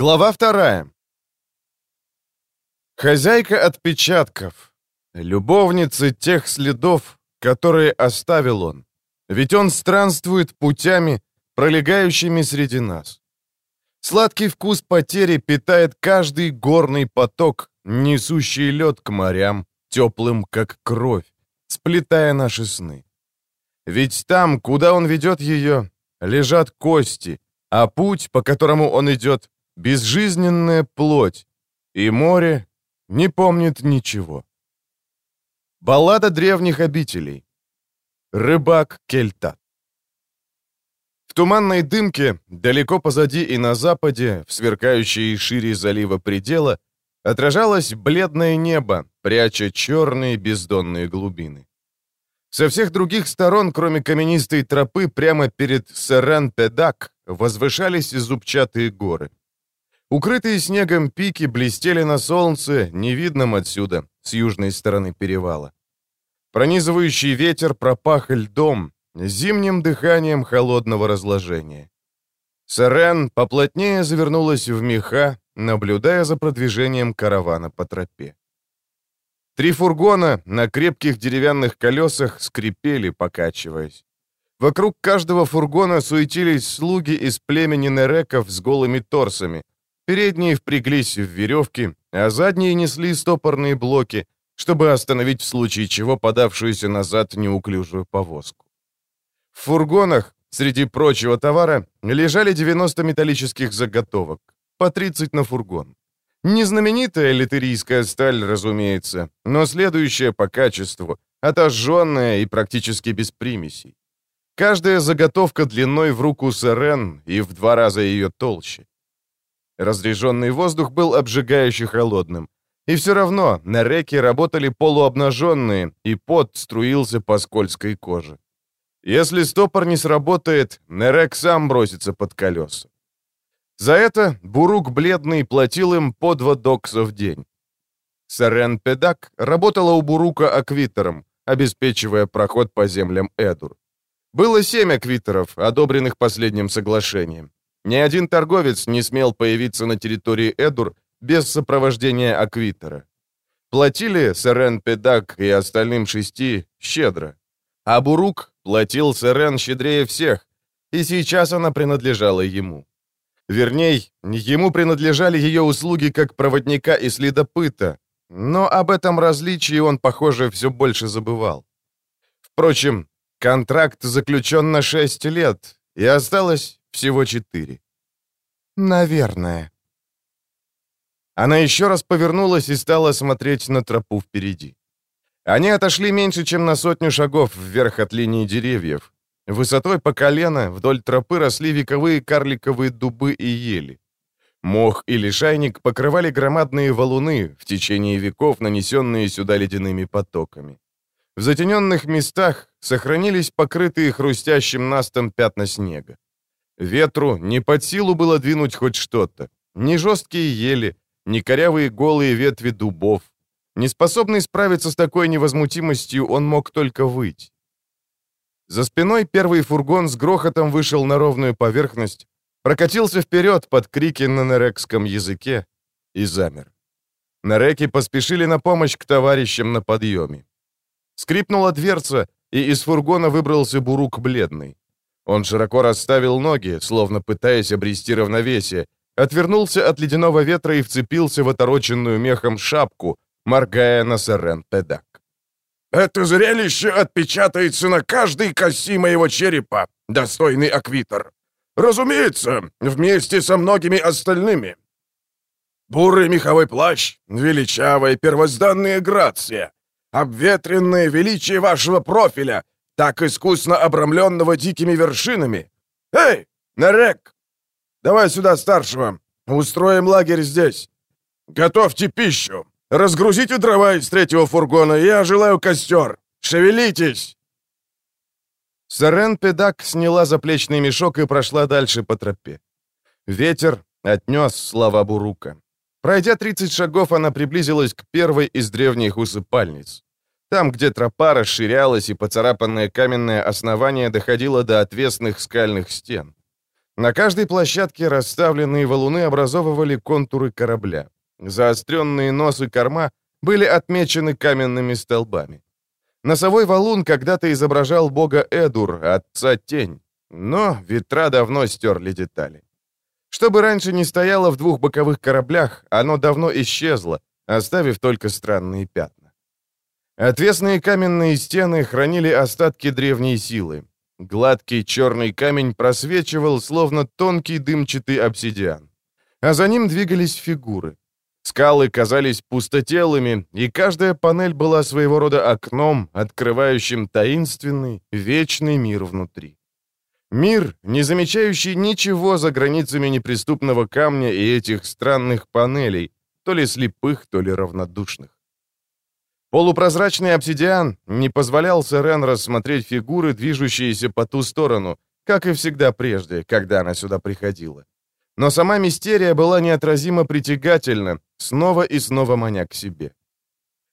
Глава вторая. Хозяйка отпечатков. Любовница тех следов, которые оставил он. Ведь он странствует путями, пролегающими среди нас. Сладкий вкус потери питает каждый горный поток, несущий лед к морям, теплым, как кровь, сплетая наши сны. Ведь там, куда он ведет ее, лежат кости, а путь, по которому он идет, безжизненная плоть, и море не помнит ничего. Баллада древних обителей. Рыбак Кельтат. В туманной дымке, далеко позади и на западе, в сверкающей шире залива предела, отражалось бледное небо, пряча черные бездонные глубины. Со всех других сторон, кроме каменистой тропы, прямо перед Серен-Педак возвышались зубчатые горы. Укрытые снегом пики блестели на солнце, невидном отсюда, с южной стороны перевала. Пронизывающий ветер пропах льдом, зимним дыханием холодного разложения. Сарен поплотнее завернулась в меха, наблюдая за продвижением каравана по тропе. Три фургона на крепких деревянных колесах скрипели, покачиваясь. Вокруг каждого фургона суетились слуги из племени Нереков с голыми торсами, Передние впряглись в веревки, а задние несли стопорные блоки, чтобы остановить в случае чего подавшуюся назад неуклюжую повозку. В фургонах, среди прочего товара, лежали 90 металлических заготовок, по 30 на фургон. Не знаменитая литерийская сталь, разумеется, но следующая по качеству, отожженная и практически без примесей. Каждая заготовка длиной в руку Сарен и в два раза ее толще. Разреженный воздух был обжигающе холодным. И все равно на реке работали полуобнаженные, и пот струился по скользкой коже. Если стопор не сработает, Нерек сам бросится под колеса. За это Бурук Бледный платил им по два докса в день. Сарен Педак работала у Бурука аквитором, обеспечивая проход по землям Эдур. Было семь аквиторов, одобренных последним соглашением. Ни один торговец не смел появиться на территории Эдур без сопровождения Аквитера. Платили Сарен Педак и остальным шести щедро. А Бурук платил Сарен щедрее всех, и сейчас она принадлежала ему. Верней, ему принадлежали ее услуги как проводника и следопыта, но об этом различии он, похоже, все больше забывал. Впрочем, контракт заключен на шесть лет, и осталось всего четыре. Наверное. Она еще раз повернулась и стала смотреть на тропу впереди. Они отошли меньше, чем на сотню шагов вверх от линии деревьев. Высотой по колено вдоль тропы росли вековые карликовые дубы и ели. Мох и лишайник покрывали громадные валуны, в течение веков нанесенные сюда ледяными потоками. В затененных местах сохранились покрытые хрустящим настом пятна снега. Ветру не под силу было двинуть хоть что-то. Ни жесткие ели, ни корявые голые ветви дубов. Неспособный справиться с такой невозмутимостью, он мог только выть. За спиной первый фургон с грохотом вышел на ровную поверхность, прокатился вперед под крики на нерекском языке и замер. Нереки поспешили на помощь к товарищам на подъеме. Скрипнула дверца, и из фургона выбрался бурук бледный. Он широко расставил ноги, словно пытаясь обрести равновесие, отвернулся от ледяного ветра и вцепился в отороченную мехом шапку, моргая на Сарен Педак. «Это зрелище отпечатается на каждой коси моего черепа, достойный аквитер. Разумеется, вместе со многими остальными. Бурый меховой плащ, величавая первозданная грация, обветренное величие вашего профиля так искусно обрамленного дикими вершинами. Эй, Нарек! Давай сюда старшего. Устроим лагерь здесь. Готовьте пищу. Разгрузите дрова из третьего фургона. Я желаю костер. Шевелитесь!» Сарен Педак сняла заплечный мешок и прошла дальше по тропе. Ветер отнес слова Бурука. Пройдя 30 шагов, она приблизилась к первой из древних усыпальниц. Там, где тропа расширялась и поцарапанное каменное основание доходило до отвесных скальных стен. На каждой площадке расставленные валуны образовывали контуры корабля. Заостренные нос и корма были отмечены каменными столбами. Носовой валун когда-то изображал бога Эдур, отца Тень, но ветра давно стерли детали. Что бы раньше не стояло в двух боковых кораблях, оно давно исчезло, оставив только странные пятна. Отвесные каменные стены хранили остатки древней силы. Гладкий черный камень просвечивал, словно тонкий дымчатый обсидиан. А за ним двигались фигуры. Скалы казались пустотелыми, и каждая панель была своего рода окном, открывающим таинственный, вечный мир внутри. Мир, не замечающий ничего за границами неприступного камня и этих странных панелей, то ли слепых, то ли равнодушных. Полупрозрачный обсидиан не позволял Сэрен рассмотреть фигуры, движущиеся по ту сторону, как и всегда прежде, когда она сюда приходила. Но сама мистерия была неотразимо притягательна, снова и снова маня к себе.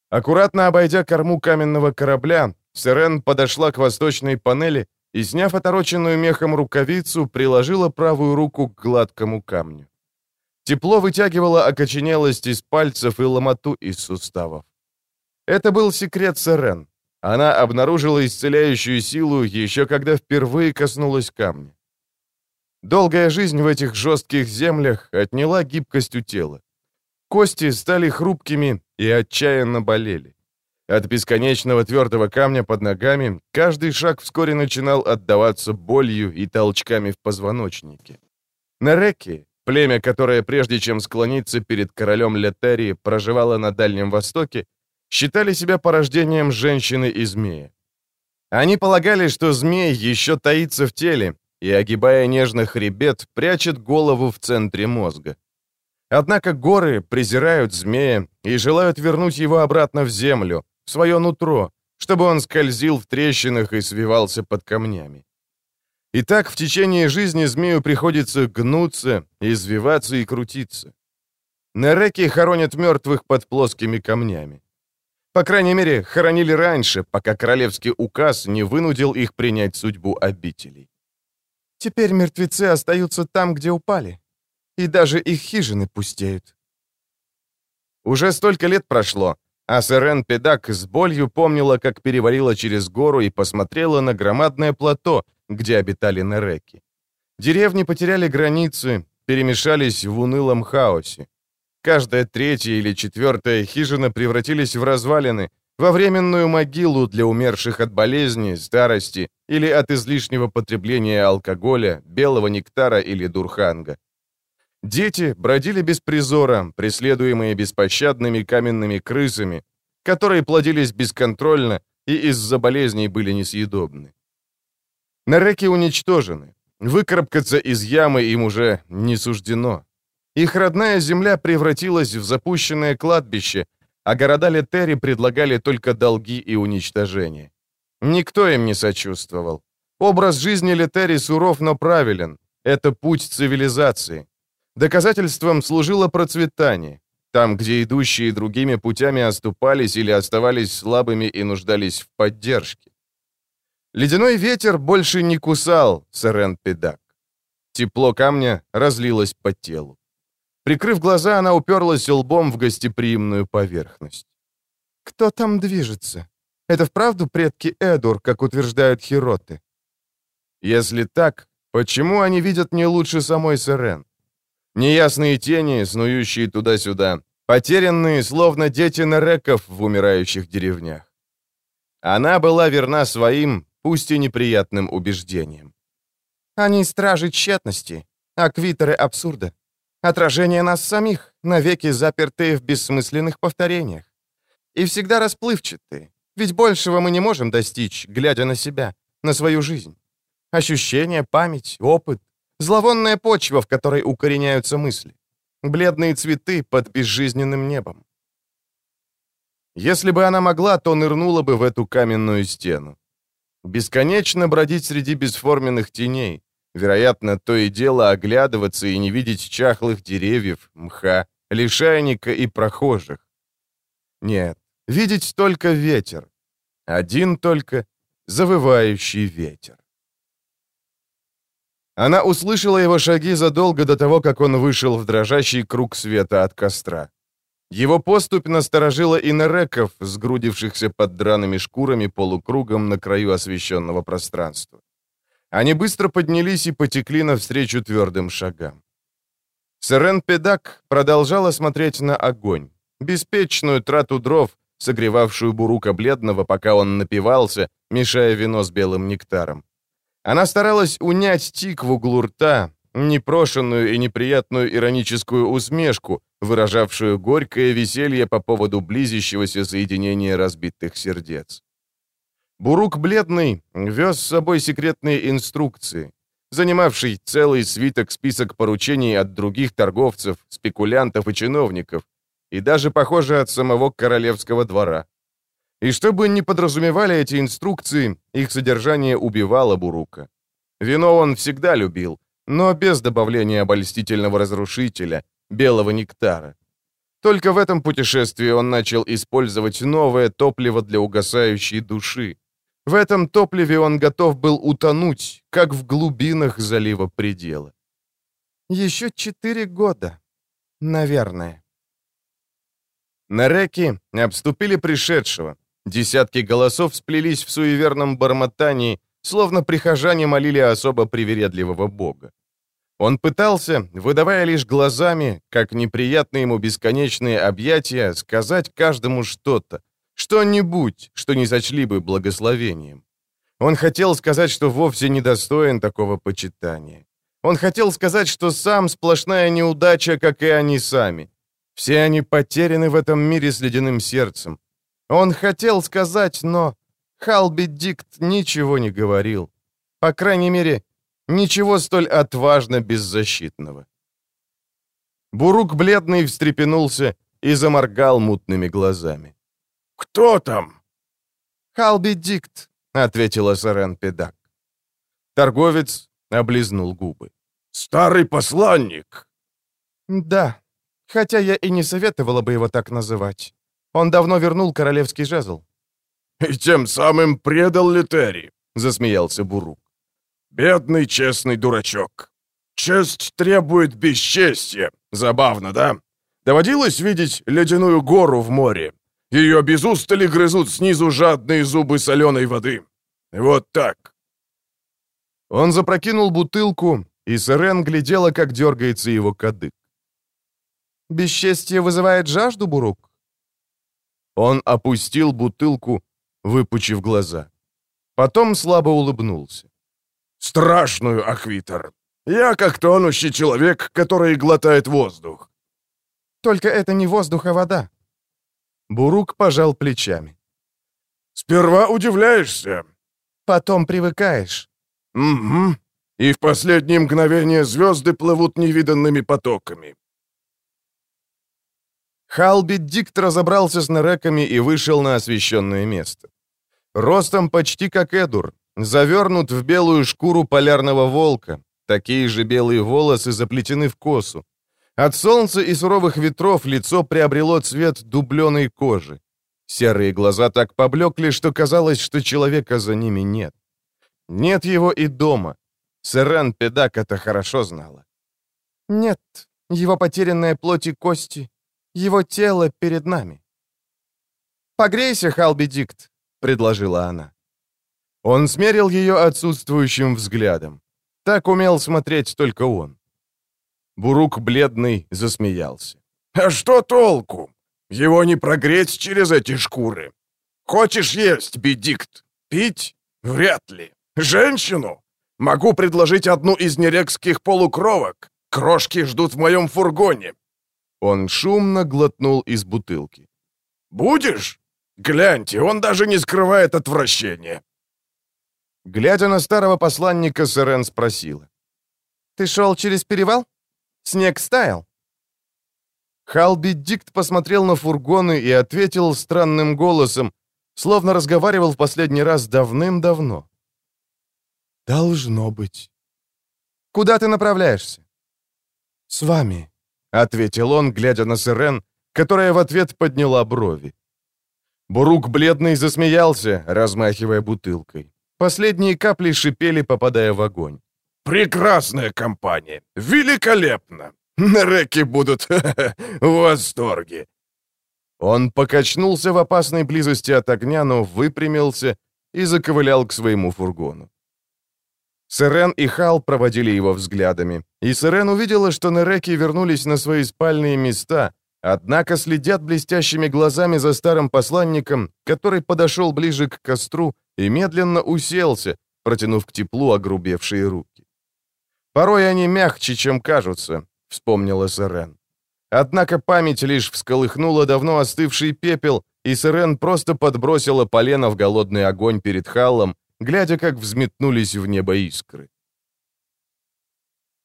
Аккуратно обойдя корму каменного корабля, Сирен подошла к восточной панели и, сняв отороченную мехом рукавицу, приложила правую руку к гладкому камню. Тепло вытягивало окоченелость из пальцев и ломоту из суставов. Это был секрет Сирен. Она обнаружила исцеляющую силу еще когда впервые коснулась камня. Долгая жизнь в этих жестких землях отняла гибкость у тела. Кости стали хрупкими и отчаянно болели. От бесконечного твердого камня под ногами каждый шаг вскоре начинал отдаваться болью и толчками в позвоночнике. Нареки, племя, которое прежде чем склониться перед королем Летерии проживало на Дальнем Востоке, считали себя порождением женщины и змея. Они полагали, что змей еще таится в теле, и, огибая нежно хребет, прячет голову в центре мозга. Однако горы презирают змея и желают вернуть его обратно в землю, в свое нутро, чтобы он скользил в трещинах и свивался под камнями. И так в течение жизни змею приходится гнуться, извиваться и крутиться. Нереки хоронят мертвых под плоскими камнями. По крайней мере, хоронили раньше, пока королевский указ не вынудил их принять судьбу обителей. Теперь мертвецы остаются там, где упали. И даже их хижины пустеют. Уже столько лет прошло, а Сэрен Педак с болью помнила, как перевалила через гору и посмотрела на громадное плато, где обитали Нереки. Деревни потеряли границы, перемешались в унылом хаосе. Каждая третья или четвертая хижина превратились в развалины, во временную могилу для умерших от болезни, старости или от излишнего потребления алкоголя, белого нектара или дурханга. Дети бродили без призора, преследуемые беспощадными каменными крысами, которые плодились бесконтрольно и из-за болезней были несъедобны. Нареки уничтожены. Выкарабкаться из ямы им уже не суждено. Их родная земля превратилась в запущенное кладбище, а города Летери предлагали только долги и уничтожение. Никто им не сочувствовал. Образ жизни Летери суров, но правилен. Это путь цивилизации. Доказательством служило процветание. Там, где идущие другими путями оступались или оставались слабыми и нуждались в поддержке. Ледяной ветер больше не кусал Сарен Педак. Тепло камня разлилось по телу. Прикрыв глаза, она уперлась лбом в гостеприимную поверхность. «Кто там движется? Это вправду предки Эдур, как утверждают хироты?» «Если так, почему они видят не лучше самой Сирен? Неясные тени, снующие туда-сюда, потерянные, словно дети нареков в умирающих деревнях. Она была верна своим, пусть и неприятным убеждениям. Они стражи тщетности, аквиторы абсурда. Отражение нас самих, навеки запертые в бессмысленных повторениях. И всегда расплывчатые, ведь большего мы не можем достичь, глядя на себя, на свою жизнь. Ощущения, память, опыт, Зловонная почва, в которой укореняются мысли. Бледные цветы под безжизненным небом. Если бы она могла, то нырнула бы в эту каменную стену. Бесконечно бродить среди бесформенных теней. Вероятно, то и дело оглядываться и не видеть чахлых деревьев, мха, лишайника и прохожих. Нет, видеть только ветер. Один только завывающий ветер. Она услышала его шаги задолго до того, как он вышел в дрожащий круг света от костра. Его поступь насторожила и нареков, сгрудившихся под драными шкурами полукругом на краю освещенного пространства. Они быстро поднялись и потекли навстречу твердым шагам. Сырен Педак продолжала смотреть на огонь, беспечную трату дров, согревавшую бурука бледного, пока он напивался, мешая вино с белым нектаром. Она старалась унять тик в углу рта, непрошенную и неприятную ироническую усмешку, выражавшую горькое веселье по поводу близящегося соединения разбитых сердец. Бурук Бледный вез с собой секретные инструкции, занимавший целый свиток список поручений от других торговцев, спекулянтов и чиновников, и даже, похоже, от самого королевского двора. И что бы ни подразумевали эти инструкции, их содержание убивало Бурука. Вино он всегда любил, но без добавления обольстительного разрушителя, белого нектара. Только в этом путешествии он начал использовать новое топливо для угасающей души. В этом топливе он готов был утонуть, как в глубинах залива предела. Еще четыре года. Наверное. Нареки обступили пришедшего. Десятки голосов сплелись в суеверном бормотании, словно прихожане молили особо привередливого бога. Он пытался, выдавая лишь глазами, как неприятные ему бесконечные объятия, сказать каждому что-то, что-нибудь, что не сочли бы благословением. Он хотел сказать, что вовсе не достоин такого почитания. Он хотел сказать, что сам сплошная неудача, как и они сами. Все они потеряны в этом мире с ледяным сердцем. Он хотел сказать, но Халби Дикт ничего не говорил. По крайней мере, ничего столь отважно беззащитного. Бурук бледный встрепенулся и заморгал мутными глазами. «Кто там?» «Халби Дикт», — ответила Сарен Педак. Торговец облизнул губы. «Старый посланник?» «Да, хотя я и не советовала бы его так называть. Он давно вернул королевский жезл». «И тем самым предал Летери», — засмеялся Бурук. «Бедный честный дурачок. Честь требует бесчестья. Забавно, да? Доводилось видеть ледяную гору в море? Ее без устали грызут снизу жадные зубы соленой воды. Вот так». Он запрокинул бутылку, и Сырен глядела, как дергается его кадык. «Бесчестье вызывает жажду, Бурук?» Он опустил бутылку, выпучив глаза. Потом слабо улыбнулся. «Страшную, Аквитер. Я как тонущий человек, который глотает воздух». «Только это не воздух, а вода». Бурук пожал плечами. «Сперва удивляешься». «Потом привыкаешь». «Угу. И в последние мгновения звезды плывут невиданными потоками. Халби Дикт разобрался с нареками и вышел на освещенное место. Ростом почти как Эдур, завернут в белую шкуру полярного волка, такие же белые волосы заплетены в косу. От солнца и суровых ветров лицо приобрело цвет дубленой кожи. Серые глаза так поблекли, что казалось, что человека за ними нет. Нет его и дома. Сэрен Педак это хорошо знала. Нет, его потерянная плоть и кости его тело перед нами. «Погрейся, Халби Дикт», — предложила она. Он смерил ее отсутствующим взглядом. Так умел смотреть только он. Бурук бледный засмеялся. «А что толку? Его не прогреть через эти шкуры. Хочешь есть, Бедикт? Пить? Вряд ли. Женщину? Могу предложить одну из нерекских полукровок. Крошки ждут в моем фургоне. Он шумно глотнул из бутылки. «Будешь? Гляньте, он даже не скрывает отвращения». Глядя на старого посланника, Сырен спросила. «Ты шел через перевал? Снег стаял?» Халби Дикт посмотрел на фургоны и ответил странным голосом, словно разговаривал в последний раз давным-давно. «Должно быть». «Куда ты направляешься?» «С вами», ответил он, глядя на Сирен, которая в ответ подняла брови. Бурук бледный засмеялся, размахивая бутылкой. Последние капли шипели, попадая в огонь. Прекрасная компания! Великолепно! Нереки будут в восторге!» Он покачнулся в опасной близости от огня, но выпрямился и заковылял к своему фургону. Сырен и Хал проводили его взглядами, и Сырен увидела, что Нереки вернулись на свои спальные места, однако следят блестящими глазами за старым посланником, который подошел ближе к костру и медленно уселся, протянув к теплу огрубевшие руки. «Порой они мягче, чем кажутся», — вспомнила Сырен. Однако память лишь всколыхнула давно остывший пепел, и Сырен просто подбросила полено в голодный огонь перед Халлом, глядя, как взметнулись в небо искры.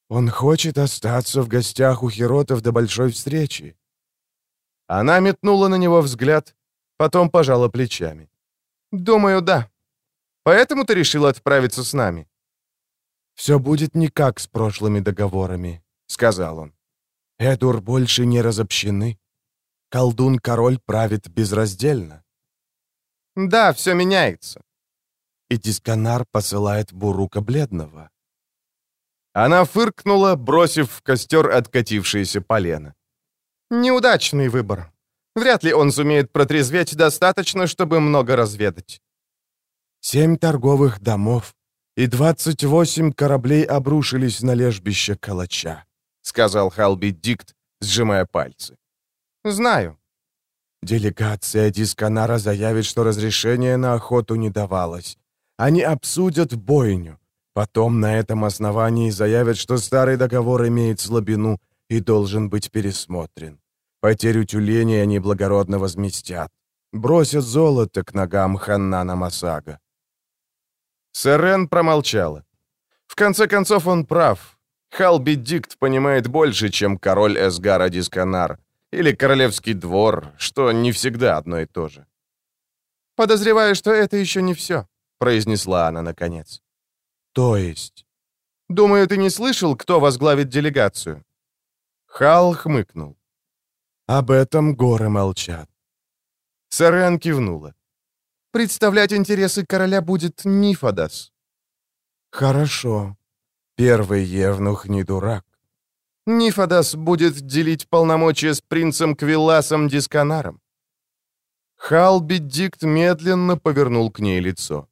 «Он хочет остаться в гостях у Херотов до большой встречи». Она метнула на него взгляд, потом пожала плечами. «Думаю, да. Поэтому ты решил отправиться с нами?» «Все будет не как с прошлыми договорами», — сказал он. «Эдур больше не разобщены. Колдун-король правит безраздельно». «Да, все меняется и Дисканар посылает Бурука Бледного. Она фыркнула, бросив в костер откатившееся полено. «Неудачный выбор. Вряд ли он сумеет протрезветь достаточно, чтобы много разведать». Семь торговых домов и двадцать восемь кораблей обрушились на лежбище Калача, — сказал Халби Дикт, сжимая пальцы. «Знаю». Делегация Дисканара заявит, что разрешение на охоту не давалось. Они обсудят бойню. Потом на этом основании заявят, что старый договор имеет слабину и должен быть пересмотрен. Потерю тюленей они благородно возместят. Бросят золото к ногам Ханнана Масага. Сэрен промолчала. В конце концов, он прав. Халби Дикт понимает больше, чем король Эсгара Дисканар или королевский двор, что не всегда одно и то же. Подозреваю, что это еще не все произнесла она наконец. То есть? Думаю, ты не слышал, кто возглавит делегацию? Хал хмыкнул. Об этом горы молчат. Сарен кивнула. Представлять интересы короля будет Нифадас. Хорошо. Первый евнух не дурак. Нифадас будет делить полномочия с принцем Квилласом Дисканаром. Хал Беддикт медленно повернул к ней лицо.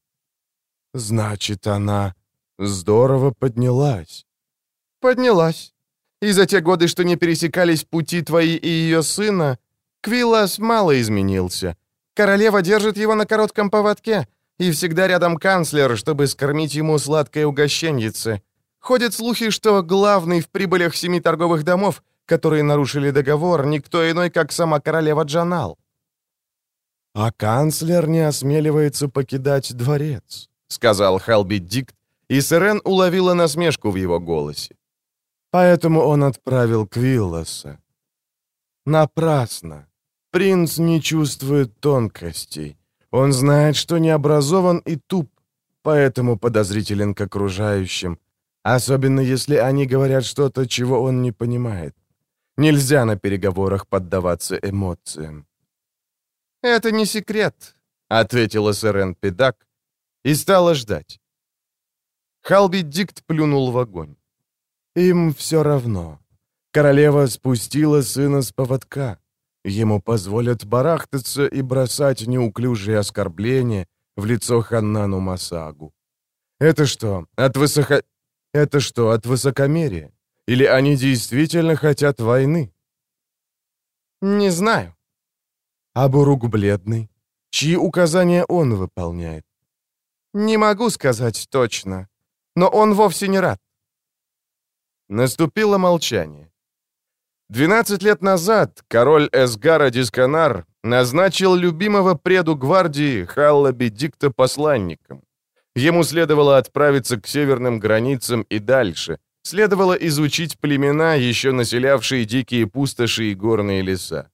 Значит, она здорово поднялась. Поднялась. И за те годы, что не пересекались пути твои и ее сына, Квиллас мало изменился. Королева держит его на коротком поводке, и всегда рядом канцлер, чтобы скормить ему сладкое угощеньице. Ходят слухи, что главный в прибылях семи торговых домов, которые нарушили договор, никто иной, как сама королева Джанал. А канцлер не осмеливается покидать дворец. — сказал Халби Дикт, и Сирен уловила насмешку в его голосе. «Поэтому он отправил Квиллоса. Напрасно. Принц не чувствует тонкостей. Он знает, что не образован и туп, поэтому подозрителен к окружающим, особенно если они говорят что-то, чего он не понимает. Нельзя на переговорах поддаваться эмоциям. «Это не секрет», — ответила Сирен Педак, и стала ждать. Халби Дикт плюнул в огонь. Им все равно. Королева спустила сына с поводка. Ему позволят барахтаться и бросать неуклюжие оскорбления в лицо Ханнану Масагу. Это что, от высоко... Это что, от высокомерия? Или они действительно хотят войны? Не знаю. А Бурук бледный? Чьи указания он выполняет? «Не могу сказать точно, но он вовсе не рад». Наступило молчание. Двенадцать лет назад король Эсгара Дисканар назначил любимого преду гвардии Халла Бедикта посланником. Ему следовало отправиться к северным границам и дальше. Следовало изучить племена, еще населявшие дикие пустоши и горные леса.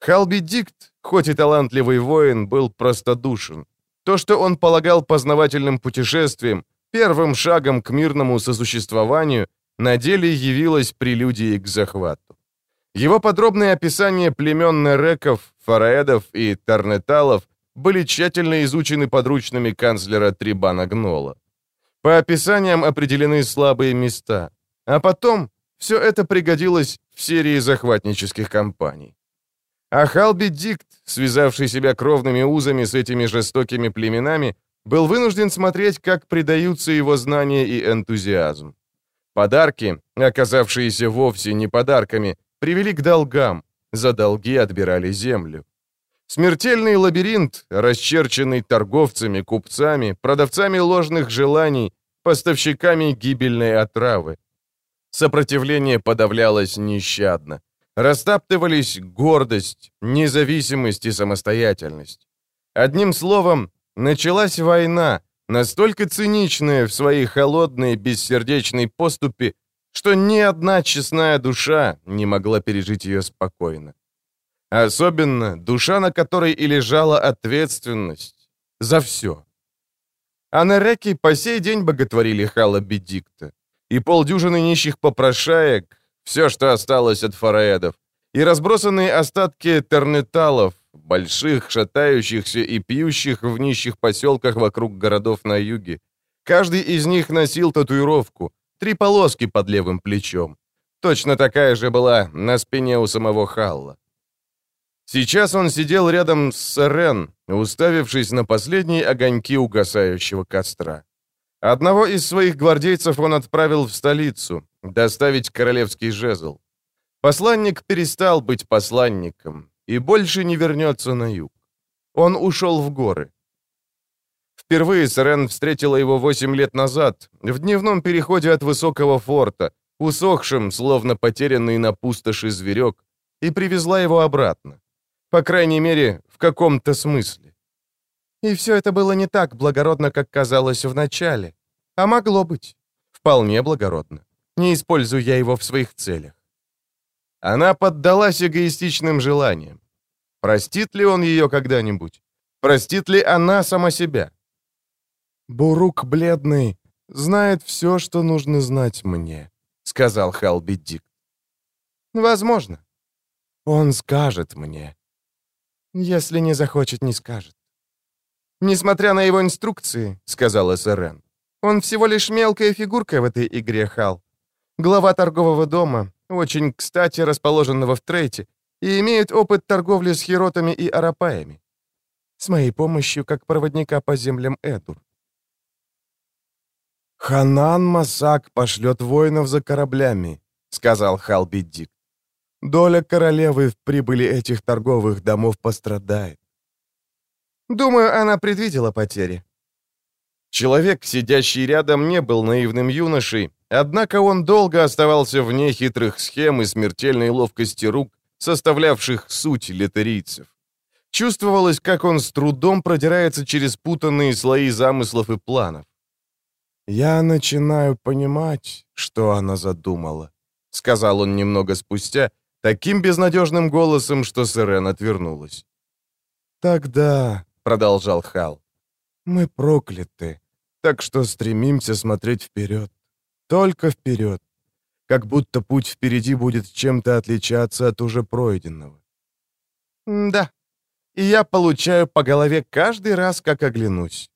Халби Дикт, хоть и талантливый воин, был простодушен. То, что он полагал познавательным путешествием, первым шагом к мирному сосуществованию, на деле явилось прелюдией к захвату. Его подробные описания племен Нереков, Фараэдов и Тарнеталов были тщательно изучены подручными канцлера Трибана Гнола. По описаниям определены слабые места, а потом все это пригодилось в серии захватнических кампаний. А Халби Дикт, связавший себя кровными узами с этими жестокими племенами, был вынужден смотреть, как предаются его знания и энтузиазм. Подарки, оказавшиеся вовсе не подарками, привели к долгам, за долги отбирали землю. Смертельный лабиринт, расчерченный торговцами, купцами, продавцами ложных желаний, поставщиками гибельной отравы. Сопротивление подавлялось нещадно. Растаптывались гордость, независимость и самостоятельность. Одним словом, началась война, настолько циничная в своей холодной, бессердечной поступе, что ни одна честная душа не могла пережить ее спокойно. Особенно душа, на которой и лежала ответственность за все. А на реке по сей день боготворили Хала Бедикта. И полдюжины нищих попрошаек, все, что осталось от фараэдов, и разбросанные остатки тернеталов, больших, шатающихся и пьющих в нищих поселках вокруг городов на юге. Каждый из них носил татуировку, три полоски под левым плечом. Точно такая же была на спине у самого Халла. Сейчас он сидел рядом с Сарен, уставившись на последние огоньки угасающего костра. Одного из своих гвардейцев он отправил в столицу, доставить королевский жезл. Посланник перестал быть посланником и больше не вернется на юг. Он ушел в горы. Впервые Сарен встретила его восемь лет назад, в дневном переходе от высокого форта, усохшим, словно потерянный на пустоши зверек, и привезла его обратно. По крайней мере, в каком-то смысле. И все это было не так благородно, как казалось вначале. А могло быть. Вполне благородно. Не использую я его в своих целях. Она поддалась эгоистичным желаниям. Простит ли он ее когда-нибудь? Простит ли она сама себя? «Бурук бледный знает все, что нужно знать мне», — сказал Халби Дик. «Возможно. Он скажет мне. Если не захочет, не скажет. «Несмотря на его инструкции», — сказала СРН, «он всего лишь мелкая фигурка в этой игре, Хал. Глава торгового дома, очень кстати расположенного в Трейте, и имеет опыт торговли с хиротами и арапаями. С моей помощью, как проводника по землям Эдур. «Ханан Масак пошлет воинов за кораблями», — сказал Халбиддик. Доля королевы в прибыли этих торговых домов пострадает. Думаю, она предвидела потери. Человек, сидящий рядом, не был наивным юношей, однако он долго оставался вне хитрых схем и смертельной ловкости рук, составлявших суть литерийцев. Чувствовалось, как он с трудом продирается через путанные слои замыслов и планов. «Я начинаю понимать, что она задумала», — сказал он немного спустя, — таким безнадежным голосом, что Сирен отвернулась. «Тогда», — продолжал Хал, — «мы прокляты, так что стремимся смотреть вперед, только вперед, как будто путь впереди будет чем-то отличаться от уже пройденного». «Да, и я получаю по голове каждый раз, как оглянусь.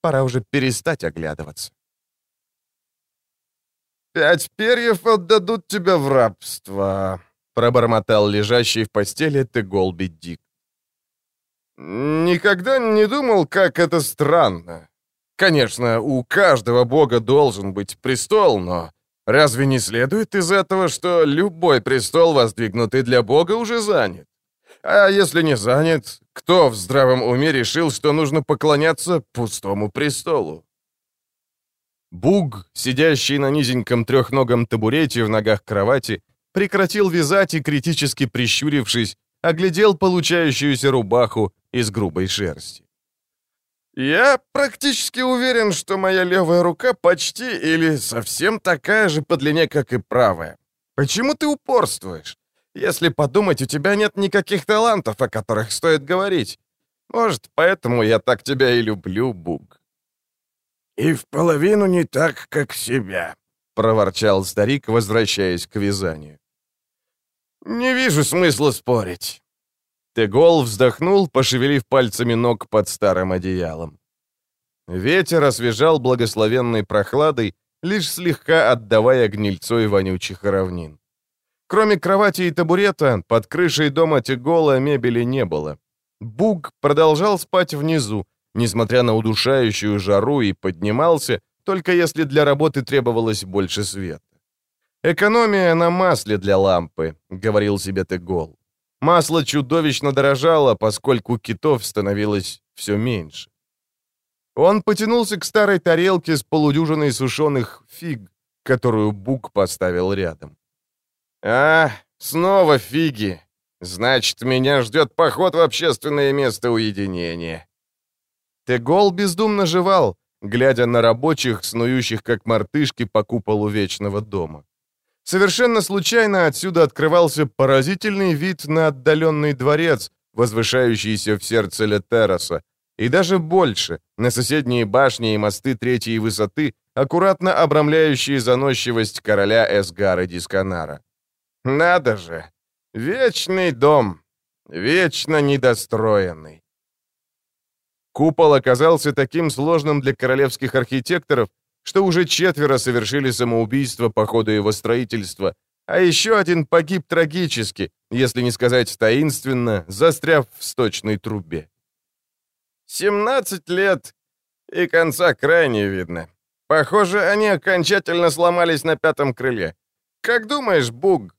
Пора уже перестать оглядываться». «Пять перьев отдадут тебя в рабство», пробормотал лежащий в постели Теголби Дик. «Никогда не думал, как это странно. Конечно, у каждого бога должен быть престол, но разве не следует из этого, что любой престол, воздвигнутый для бога, уже занят? А если не занят, кто в здравом уме решил, что нужно поклоняться пустому престолу?» Буг, сидящий на низеньком трехногом табурете в ногах кровати, прекратил вязать и, критически прищурившись, оглядел получающуюся рубаху из грубой шерсти. «Я практически уверен, что моя левая рука почти или совсем такая же по длине, как и правая. Почему ты упорствуешь? Если подумать, у тебя нет никаких талантов, о которых стоит говорить. Может, поэтому я так тебя и люблю, Буг». «И в половину не так, как себя», — проворчал старик, возвращаясь к вязанию. «Не вижу смысла спорить». Тегол вздохнул, пошевелив пальцами ног под старым одеялом. Ветер освежал благословенной прохладой, лишь слегка отдавая гнильцой вонючих равнин. Кроме кровати и табурета, под крышей дома Тегола мебели не было. Буг продолжал спать внизу, несмотря на удушающую жару, и поднимался, только если для работы требовалось больше света. «Экономия на масле для лампы», — говорил себе Тегол. Масло чудовищно дорожало, поскольку китов становилось все меньше. Он потянулся к старой тарелке с полудюжиной сушеных фиг, которую Бук поставил рядом. «А, снова фиги. Значит, меня ждет поход в общественное место уединения». Тегол бездумно жевал, глядя на рабочих, снующих как мартышки по куполу Вечного дома. Совершенно случайно отсюда открывался поразительный вид на отдаленный дворец, возвышающийся в сердце Летероса, и даже больше, на соседние башни и мосты третьей высоты, аккуратно обрамляющие заносчивость короля Эсгара Дисканара. Надо же! Вечный дом! Вечно недостроенный! Купол оказался таким сложным для королевских архитекторов, что уже четверо совершили самоубийство по ходу его строительства, а еще один погиб трагически, если не сказать таинственно, застряв в сточной трубе. «Семнадцать лет, и конца крайне видно. Похоже, они окончательно сломались на пятом крыле. Как думаешь, Буг,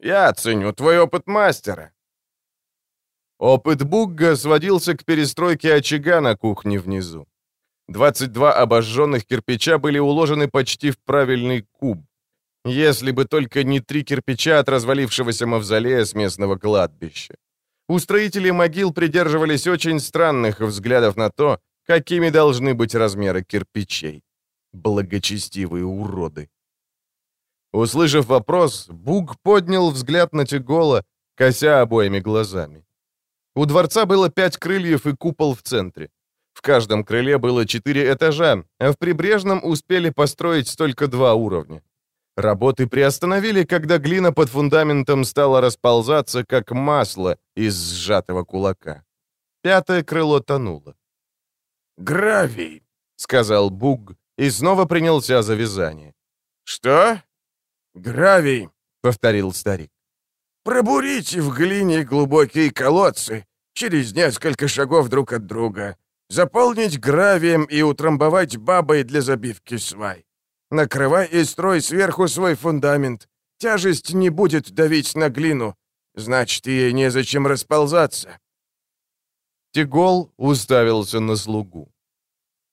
я ценю твой опыт мастера». Опыт Бугга сводился к перестройке очага на кухне внизу. 22 обожженных кирпича были уложены почти в правильный куб. Если бы только не три кирпича от развалившегося мавзолея с местного кладбища. Устроители могил придерживались очень странных взглядов на то, какими должны быть размеры кирпичей. Благочестивые уроды. Услышав вопрос, Буг поднял взгляд на Тигола, кося обоими глазами. У дворца было пять крыльев и купол в центре. В каждом крыле было четыре этажа, а в прибрежном успели построить только два уровня. Работы приостановили, когда глина под фундаментом стала расползаться, как масло из сжатого кулака. Пятое крыло тонуло. «Гравий», — сказал Буг и снова принялся за вязание. «Что?» «Гравий», — повторил старик. «Пробурите в глине глубокие колодцы через несколько шагов друг от друга заполнить гравием и утрамбовать бабой для забивки свай. Накрывай и строй сверху свой фундамент. Тяжесть не будет давить на глину, значит, ей незачем расползаться». Тигол уставился на слугу.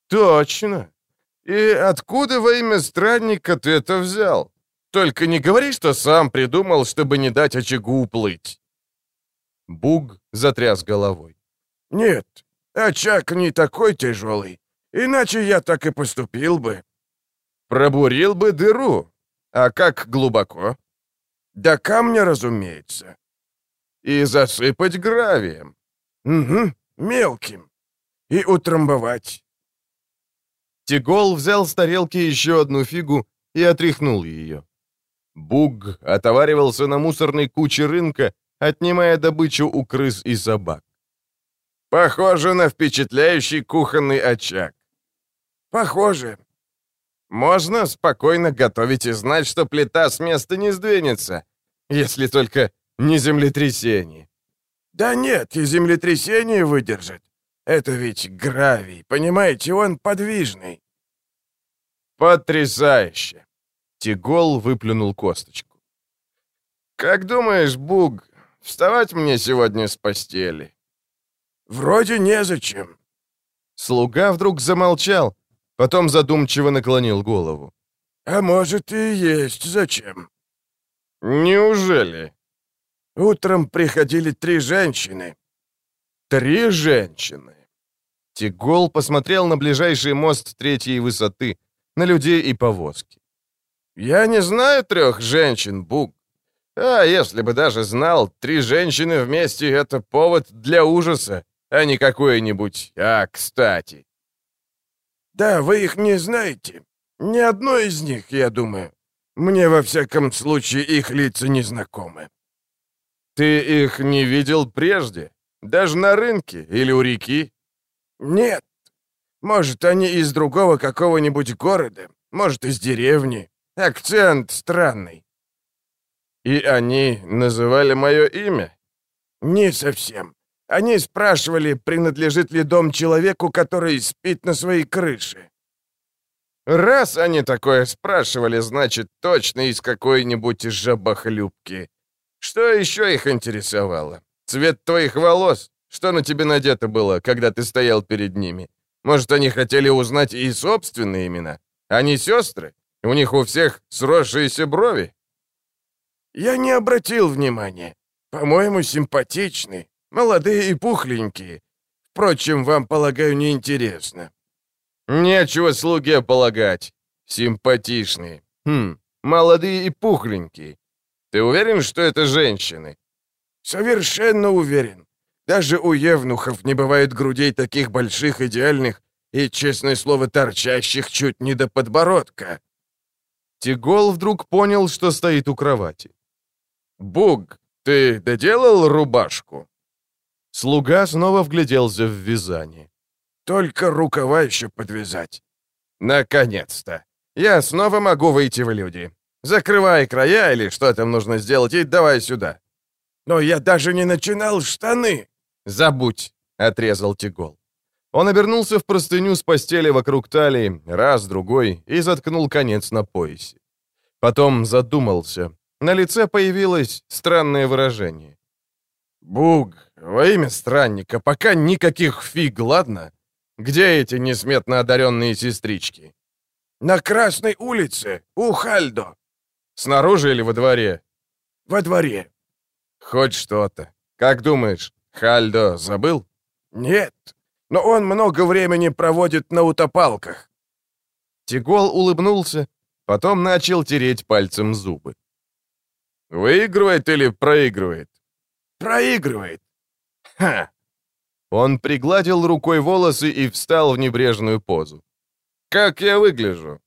«Точно. И откуда во имя странника ты это взял? Только не говори, что сам придумал, чтобы не дать очагу уплыть». Буг затряс головой. «Нет, Очаг не такой тяжелый, иначе я так и поступил бы». «Пробурил бы дыру. А как глубоко?» «До камня, разумеется». «И засыпать гравием». «Угу, мелким. И утрамбовать». Тигол взял с тарелки еще одну фигу и отряхнул ее. Буг отоваривался на мусорной куче рынка, отнимая добычу у крыс и собак. Похоже на впечатляющий кухонный очаг. Похоже. Можно спокойно готовить и знать, что плита с места не сдвинется, если только не землетрясение. Да нет, и землетрясение выдержит. Это ведь гравий, понимаете, он подвижный. Потрясающе. Тигол выплюнул косточку. Как думаешь, Буг, вставать мне сегодня с постели? «Вроде незачем». Слуга вдруг замолчал, потом задумчиво наклонил голову. «А может, и есть зачем». «Неужели?» «Утром приходили три женщины». «Три женщины?» Тигол посмотрел на ближайший мост третьей высоты, на людей и повозки. «Я не знаю трех женщин, Буг. А если бы даже знал, три женщины вместе — это повод для ужаса а не какое-нибудь «а, кстати». «Да, вы их не знаете. Ни одной из них, я думаю. Мне, во всяком случае, их лица не знакомы». «Ты их не видел прежде? Даже на рынке или у реки?» «Нет. Может, они из другого какого-нибудь города, может, из деревни. Акцент странный». «И они называли мое имя?» «Не совсем. Они спрашивали, принадлежит ли дом человеку, который спит на своей крыше». «Раз они такое спрашивали, значит, точно из какой-нибудь жабохлюбки. Что еще их интересовало? Цвет твоих волос? Что на тебе надето было, когда ты стоял перед ними? Может, они хотели узнать и собственные имена? Они сестры? У них у всех сросшиеся брови?» «Я не обратил внимания. По-моему, симпатичны, молодые и пухленькие. Впрочем, вам, полагаю, неинтересно». «Нечего слуге полагать. Симпатичные. Хм, молодые и пухленькие. Ты уверен, что это женщины?» «Совершенно уверен. Даже у евнухов не бывает грудей таких больших, идеальных и, честное слово, торчащих чуть не до подбородка». Тигол вдруг понял, что стоит у кровати. «Буг, ты доделал рубашку?» Слуга снова вгляделся в вязание. «Только рукава еще подвязать». «Наконец-то! Я снова могу выйти в люди. Закрывай края или что там нужно сделать и давай сюда». «Но я даже не начинал штаны!» «Забудь!» — отрезал Тигол. Он обернулся в простыню с постели вокруг талии, раз, другой, и заткнул конец на поясе. Потом задумался, на лице появилось странное выражение. «Буг, во имя странника, пока никаких фиг, ладно? Где эти несметно одаренные сестрички?» «На Красной улице, у Хальдо». «Снаружи или во дворе?» «Во дворе». «Хоть что-то. Как думаешь, Хальдо забыл?» «Нет, но он много времени проводит на утопалках». Тигол улыбнулся, потом начал тереть пальцем зубы. Выигрывает или проигрывает? Проигрывает. Ха! Он пригладил рукой волосы и встал в небрежную позу. «Как я выгляжу?»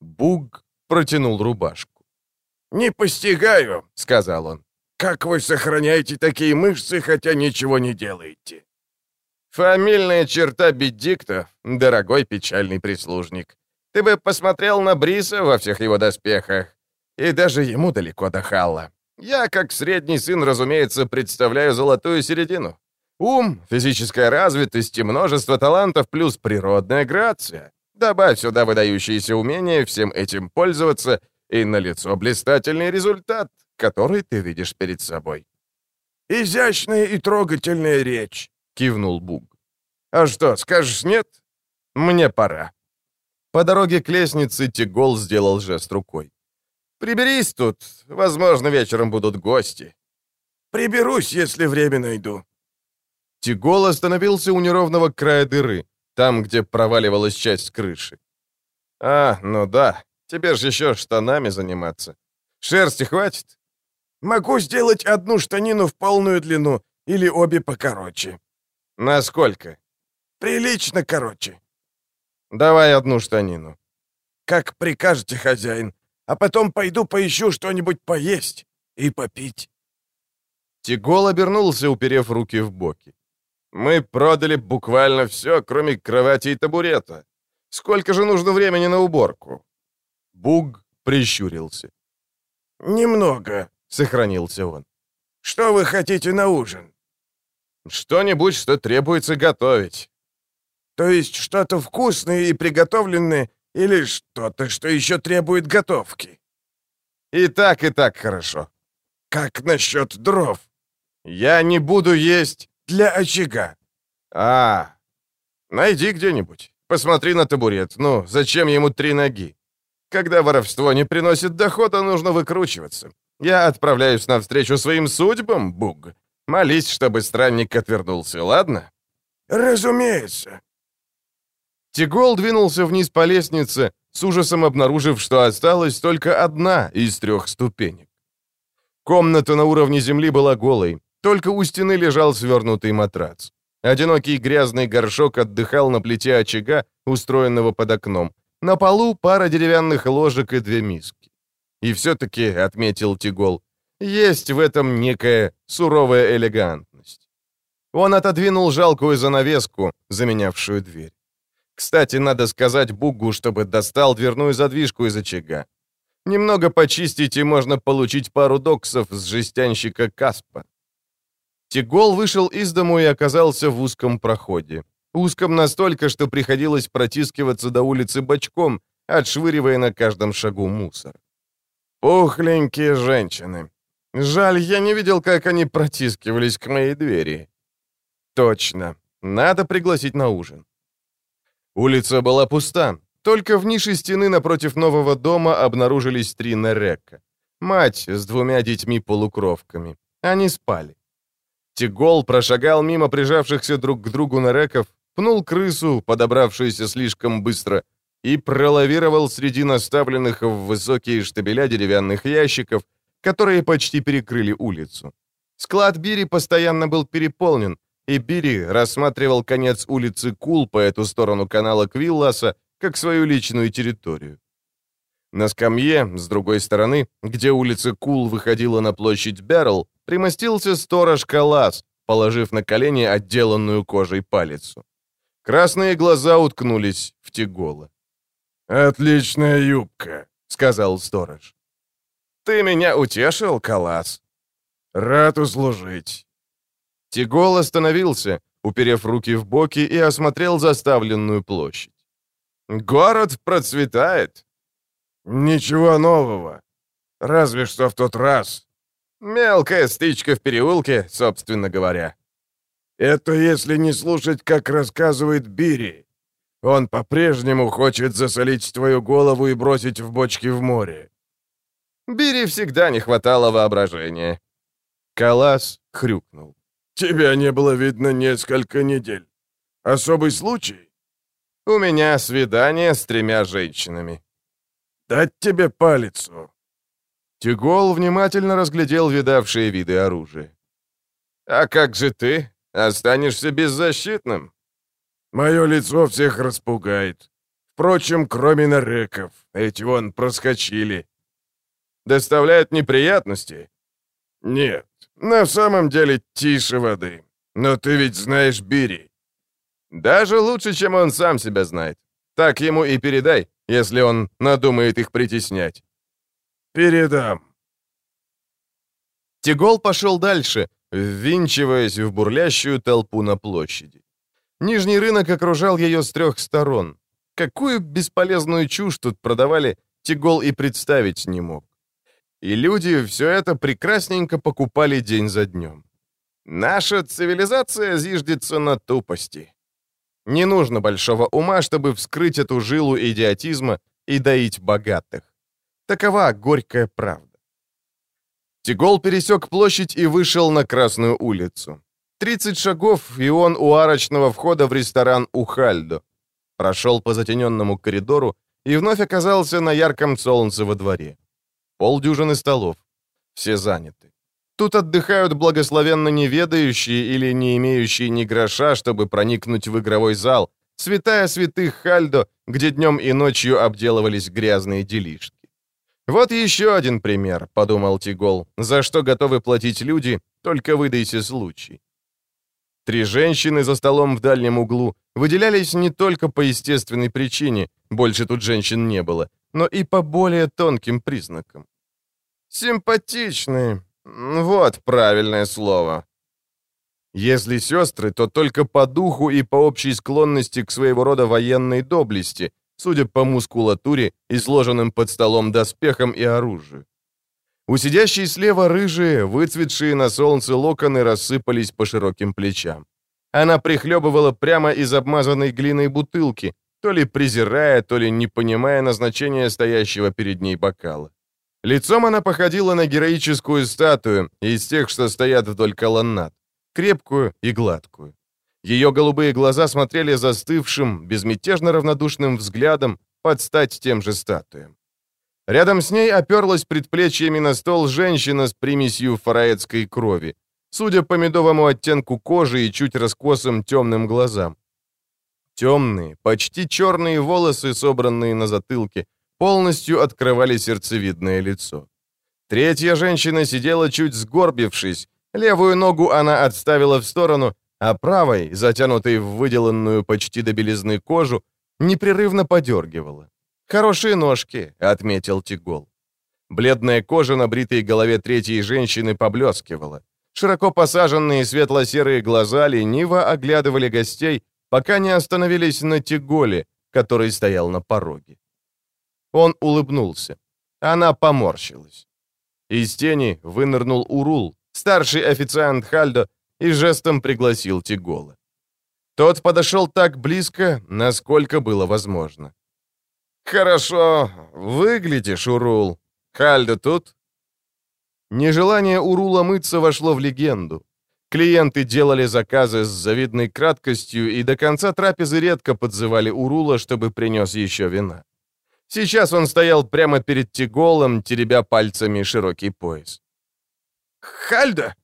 Буг протянул рубашку. «Не постигаю», — сказал он. «Как вы сохраняете такие мышцы, хотя ничего не делаете?» «Фамильная черта бедиктов, дорогой печальный прислужник. Ты бы посмотрел на Бриса во всех его доспехах. И даже ему далеко до Халла. Я, как средний сын, разумеется, представляю золотую середину. Ум, физическая развитость и множество талантов плюс природная грация. Добавь сюда выдающиеся умения всем этим пользоваться, и налицо блистательный результат, который ты видишь перед собой. «Изящная и трогательная речь», — кивнул Буг. «А что, скажешь нет? Мне пора». По дороге к лестнице Тигол сделал жест рукой. Приберись тут. Возможно, вечером будут гости». «Приберусь, если время найду». Тигол остановился у неровного края дыры, там, где проваливалась часть крыши. «А, ну да, тебе же еще штанами заниматься. Шерсти хватит?» «Могу сделать одну штанину в полную длину или обе покороче». «Насколько?» «Прилично короче». «Давай одну штанину». «Как прикажете, хозяин а потом пойду поищу что-нибудь поесть и попить». Тигол обернулся, уперев руки в боки. «Мы продали буквально все, кроме кровати и табурета. Сколько же нужно времени на уборку?» Буг прищурился. «Немного», — сохранился он. «Что вы хотите на ужин?» «Что-нибудь, что требуется готовить». «То есть что-то вкусное и приготовленное или что-то, что еще требует готовки?» «И так, и так хорошо». «Как насчет дров?» «Я не буду есть для очага». «А, найди где-нибудь. Посмотри на табурет. Ну, зачем ему три ноги? Когда воровство не приносит дохода, нужно выкручиваться. Я отправляюсь навстречу своим судьбам, Буг. Молись, чтобы странник отвернулся, ладно?» «Разумеется», Тигол двинулся вниз по лестнице, с ужасом обнаружив, что осталась только одна из трех ступенек. Комната на уровне земли была голой, только у стены лежал свернутый матрац. Одинокий грязный горшок отдыхал на плите очага, устроенного под окном. На полу пара деревянных ложек и две миски. И все-таки, — отметил Тигол, — есть в этом некая суровая элегантность. Он отодвинул жалкую занавеску, заменявшую дверь. Кстати, надо сказать Бугу, чтобы достал дверную задвижку из очага. Немного почистить, и можно получить пару доксов с жестянщика Каспа. Тигол вышел из дому и оказался в узком проходе. Узком настолько, что приходилось протискиваться до улицы бочком, отшвыривая на каждом шагу мусор. Пухленькие женщины. Жаль, я не видел, как они протискивались к моей двери. Точно. Надо пригласить на ужин. Улица была пуста. Только в нише стены напротив нового дома обнаружились три Нерека. Мать с двумя детьми-полукровками. Они спали. Тигол прошагал мимо прижавшихся друг к другу Нереков, пнул крысу, подобравшуюся слишком быстро, и пролавировал среди наставленных в высокие штабеля деревянных ящиков, которые почти перекрыли улицу. Склад Бири постоянно был переполнен, и Бири рассматривал конец улицы Кул по эту сторону канала Квилласа как свою личную территорию. На скамье, с другой стороны, где улица Кул выходила на площадь Берл, примостился сторож Калас, положив на колени отделанную кожей палицу. Красные глаза уткнулись в Тигола. «Отличная юбка», — сказал сторож. «Ты меня утешил, Калас?» «Рад услужить». Тигол остановился, уперев руки в боки и осмотрел заставленную площадь. «Город процветает». «Ничего нового. Разве что в тот раз». «Мелкая стычка в переулке, собственно говоря». «Это если не слушать, как рассказывает Бири. Он по-прежнему хочет засолить твою голову и бросить в бочки в море». Бири всегда не хватало воображения. Калас хрюкнул. «Тебя не было видно несколько недель. Особый случай?» «У меня свидание с тремя женщинами». «Дать тебе палицу». Тюгол внимательно разглядел видавшие виды оружия. «А как же ты? Останешься беззащитным?» Мое лицо всех распугает. Впрочем, кроме нареков, эти вон проскочили. Доставляют неприятности? Нет, на самом деле тише воды. Но ты ведь знаешь Бири. Даже лучше, чем он сам себя знает. Так ему и передай, если он надумает их притеснять. Передам. Тигол пошел дальше, ввинчиваясь в бурлящую толпу на площади. Нижний рынок окружал ее с трех сторон. Какую бесполезную чушь тут продавали, Тигол и представить не мог. И люди все это прекрасненько покупали день за днем. Наша цивилизация зиждется на тупости. Не нужно большого ума, чтобы вскрыть эту жилу идиотизма и доить богатых. Такова горькая правда. Тигол пересек площадь и вышел на Красную улицу. 30 шагов, и он у арочного входа в ресторан «Ухальдо». Прошел по затененному коридору и вновь оказался на ярком солнце во дворе. Полдюжины столов. Все заняты. Тут отдыхают благословенно неведающие или не имеющие ни гроша, чтобы проникнуть в игровой зал, святая святых Хальдо, где днем и ночью обделывались грязные делишки. «Вот еще один пример», — подумал Тигол, «за что готовы платить люди, только выдайся случай». Три женщины за столом в дальнем углу выделялись не только по естественной причине, больше тут женщин не было, но и по более тонким признакам. Симпатичные. Вот правильное слово. Если сестры, то только по духу и по общей склонности к своего рода военной доблести, судя по мускулатуре, изложенным под столом доспехам и оружию. У сидящей слева рыжие, выцветшие на солнце локоны рассыпались по широким плечам. Она прихлебывала прямо из обмазанной глиной бутылки, то ли презирая, то ли не понимая назначения стоящего перед ней бокала. Лицом она походила на героическую статую из тех, что стоят вдоль колоннад, крепкую и гладкую. Ее голубые глаза смотрели застывшим, безмятежно равнодушным взглядом под стать тем же статуям. Рядом с ней оперлась предплечьями на стол женщина с примесью фараэтской крови, судя по медовому оттенку кожи и чуть раскосым темным глазам. Темные, почти черные волосы, собранные на затылке, полностью открывали сердцевидное лицо. Третья женщина сидела чуть сгорбившись, левую ногу она отставила в сторону, а правой, затянутой в выделанную почти до белизны кожу, непрерывно подергивало. «Хорошие ножки», — отметил Тигол. Бледная кожа на бритой голове третьей женщины поблескивала. Широко посаженные светло-серые глаза лениво оглядывали гостей, пока не остановились на Тиголе, который стоял на пороге. Он улыбнулся. Она поморщилась. Из тени вынырнул Урул, старший официант Хальдо, и жестом пригласил Тигола. Тот подошел так близко, насколько было возможно. «Хорошо выглядишь, Урул. Хальдо тут?» Нежелание Урула мыться вошло в легенду. Клиенты делали заказы с завидной краткостью и до конца трапезы редко подзывали Урула, чтобы принес еще вина. Сейчас он стоял прямо перед Тиголом, теребя пальцами широкий пояс. «Хальда?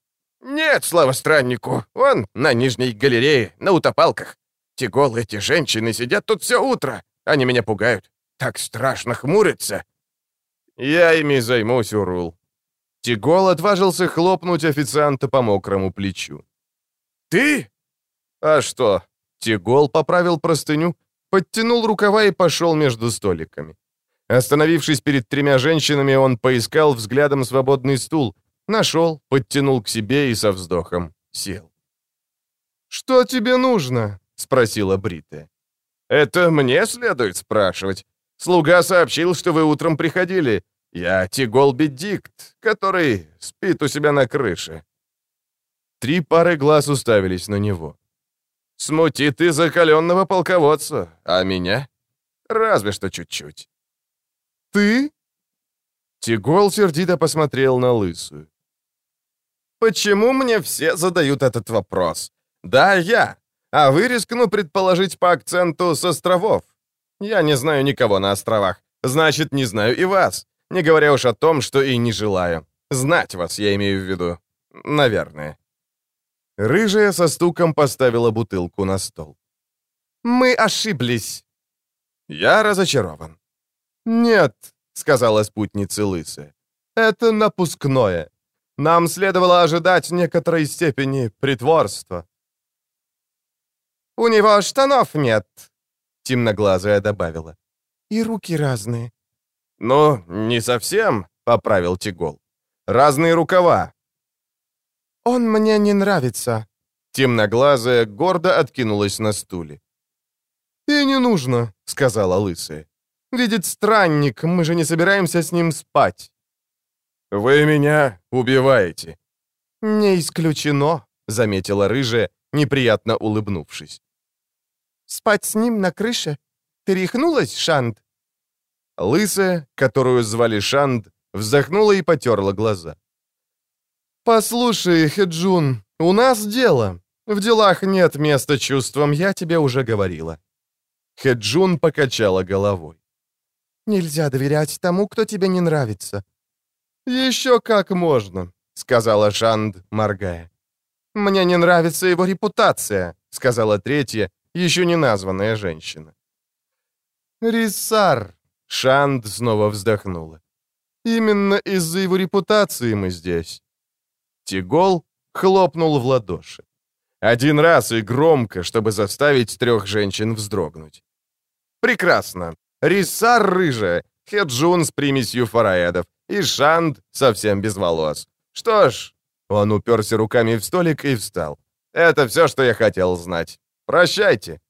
Нет, слава страннику. Он на нижней галерее, на утопалках. Тигол, эти женщины сидят тут все утро. Они меня пугают. Так страшно хмурятся». «Я ими займусь, Урул». Тигол отважился хлопнуть официанта по мокрому плечу. «Ты?» «А что?» Тигол поправил простыню, подтянул рукава и пошел между столиками. Остановившись перед тремя женщинами, он поискал взглядом свободный стул, нашел, подтянул к себе и со вздохом сел. «Что тебе нужно?» — спросила Брита. «Это мне следует спрашивать. Слуга сообщил, что вы утром приходили. Я Тигол Бедикт, который спит у себя на крыше». Три пары глаз уставились на него. Смути ты закаленного полководца, а меня? Разве что чуть-чуть. Ты? Тигол сердито посмотрел на лысую. Почему мне все задают этот вопрос? Да, я. А вы рискну предположить по акценту с островов. Я не знаю никого на островах. Значит, не знаю и вас. Не говоря уж о том, что и не желаю. Знать вас, я имею в виду. Наверное. Рыжая со стуком поставила бутылку на стол. «Мы ошиблись». «Я разочарован». «Нет», — сказала спутница Лысая. «Это напускное. Нам следовало ожидать некоторой степени притворства». «У него штанов нет», — темноглазая добавила. «И руки разные». «Ну, не совсем», — поправил Тигол. «Разные рукава, «Он мне не нравится». Темноглазая гордо откинулась на стуле. «И не нужно», — сказала Лысая. «Видит странник, мы же не собираемся с ним спать». «Вы меня убиваете». «Не исключено», — заметила Рыжая, неприятно улыбнувшись. «Спать с ним на крыше? Ты рехнулась, Шанд?» Лысая, которую звали Шанд, вздохнула и потерла глаза. «Послушай, Хеджун, у нас дело. В делах нет места чувствам, я тебе уже говорила». Хеджун покачала головой. «Нельзя доверять тому, кто тебе не нравится». «Еще как можно», — сказала Шанд, моргая. «Мне не нравится его репутация», — сказала третья, еще не названная женщина. «Рисар», — Шанд снова вздохнула. «Именно из-за его репутации мы здесь. Тигол хлопнул в ладоши. Один раз и громко, чтобы заставить трех женщин вздрогнуть. «Прекрасно. Рисар рыжая, Хеджун с примесью фараэдов и Шанд совсем без волос. Что ж...» Он уперся руками в столик и встал. «Это все, что я хотел знать. Прощайте».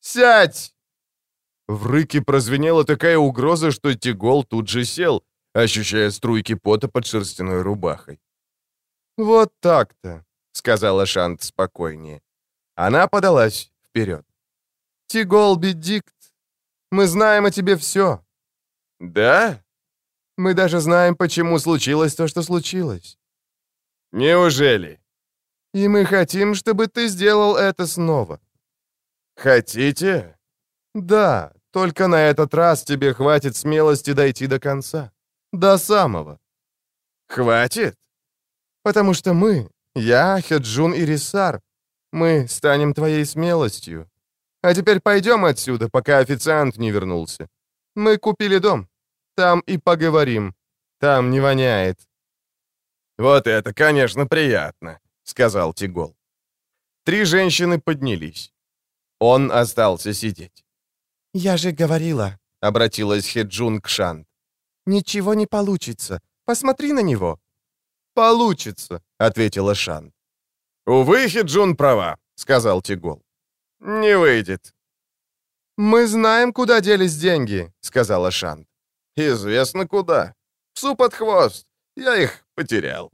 «Сядь!» В рыке прозвенела такая угроза, что Тигол тут же сел, ощущая струйки пота под шерстяной рубахой. «Вот так-то», — сказала Шант спокойнее. Она подалась вперед. «Тиголби Дикт, мы знаем о тебе все». «Да?» «Мы даже знаем, почему случилось то, что случилось». «Неужели?» «И мы хотим, чтобы ты сделал это снова». «Хотите?» «Да, только на этот раз тебе хватит смелости дойти до конца. До самого». «Хватит?» Потому что мы, я, Хеджун и Рисар, мы станем твоей смелостью. А теперь пойдем отсюда, пока официант не вернулся. Мы купили дом. Там и поговорим. Там не воняет». «Вот это, конечно, приятно», — сказал Тигол. Три женщины поднялись. Он остался сидеть. «Я же говорила», — обратилась Хеджун к Шант. «Ничего не получится. Посмотри на него». «Получится», — ответила Шант. «Увы, Хеджун права», — сказал Тигол. «Не выйдет». «Мы знаем, куда делись деньги», — сказала Шант. «Известно куда. Псу под хвост. Я их потерял».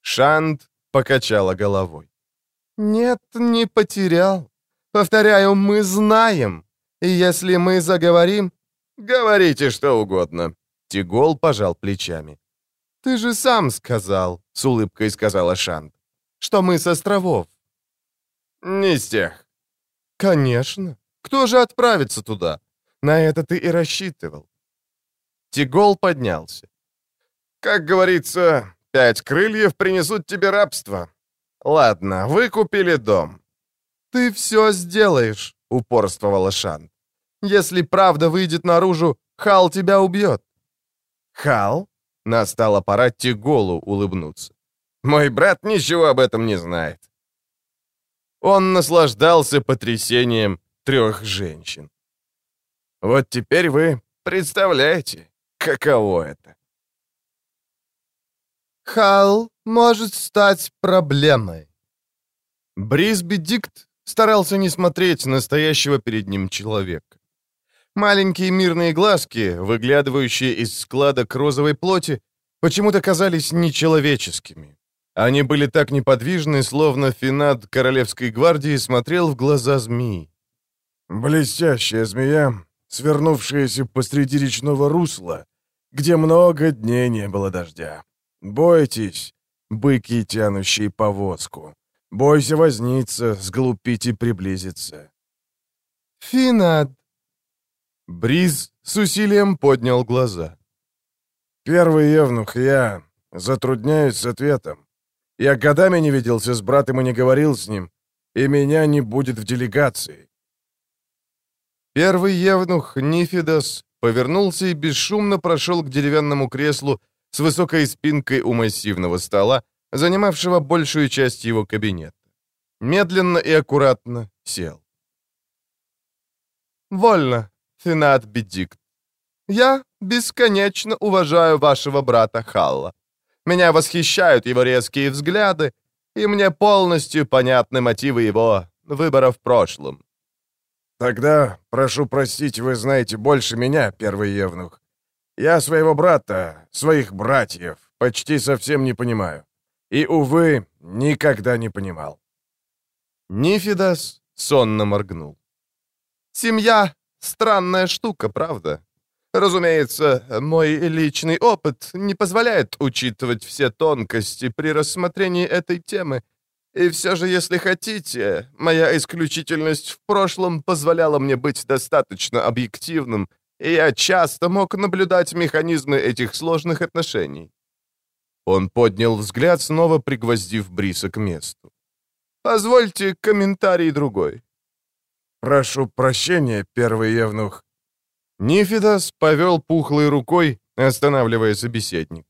Шант покачала головой. «Нет, не потерял. Повторяю, мы знаем. И если мы заговорим...» «Говорите что угодно». Тигол пожал плечами. «Ты же сам сказал», — с улыбкой сказала Шант, «что мы с островов». «Не с тех». «Конечно. Кто же отправится туда? На это ты и рассчитывал». Тигол поднялся. «Как говорится, пять крыльев принесут тебе рабство. Ладно, вы купили дом». «Ты все сделаешь», — упорствовала Шан. «Если правда выйдет наружу, Хал тебя убьет». «Хал?» — настала пора Тиголу улыбнуться. «Мой брат ничего об этом не знает». Он наслаждался потрясением трех женщин. Вот теперь вы представляете, каково это. Хал может стать проблемой. Брисби Дикт старался не смотреть настоящего перед ним человека. Маленькие мирные глазки, выглядывающие из складок розовой плоти, почему-то казались нечеловеческими. Они были так неподвижны, словно Финад Королевской гвардии смотрел в глаза змеи. «Блестящая змея, свернувшаяся посреди речного русла, где много дней не было дождя. Бойтесь, быки, тянущие повозку. Бойся возниться, сглупить и приблизиться». «Финад!» Бриз с усилием поднял глаза. «Первый евнух, я затрудняюсь с ответом. Я годами не виделся с братом и не говорил с ним, и меня не будет в делегации». Первый евнух, Нифидос, повернулся и бесшумно прошел к деревянному креслу с высокой спинкой у массивного стола, занимавшего большую часть его кабинета. Медленно и аккуратно сел. «Вольно, Финат Бедикт. Я бесконечно уважаю вашего брата Халла. Меня восхищают его резкие взгляды, и мне полностью понятны мотивы его выбора в прошлом. Тогда, прошу простить, вы знаете больше меня, первый евнух. Я своего брата, своих братьев, почти совсем не понимаю. И, увы, никогда не понимал. Нифидас сонно моргнул. «Семья Странная штука, правда? Разумеется, мой личный опыт не позволяет учитывать все тонкости при рассмотрении этой темы. И все же, если хотите, моя исключительность в прошлом позволяла мне быть достаточно объективным, и я часто мог наблюдать механизмы этих сложных отношений. Он поднял взгляд, снова пригвоздив Бриса к месту. «Позвольте комментарий другой. «Прошу прощения, первый евнух». Нифидас повел пухлой рукой, останавливая собеседника.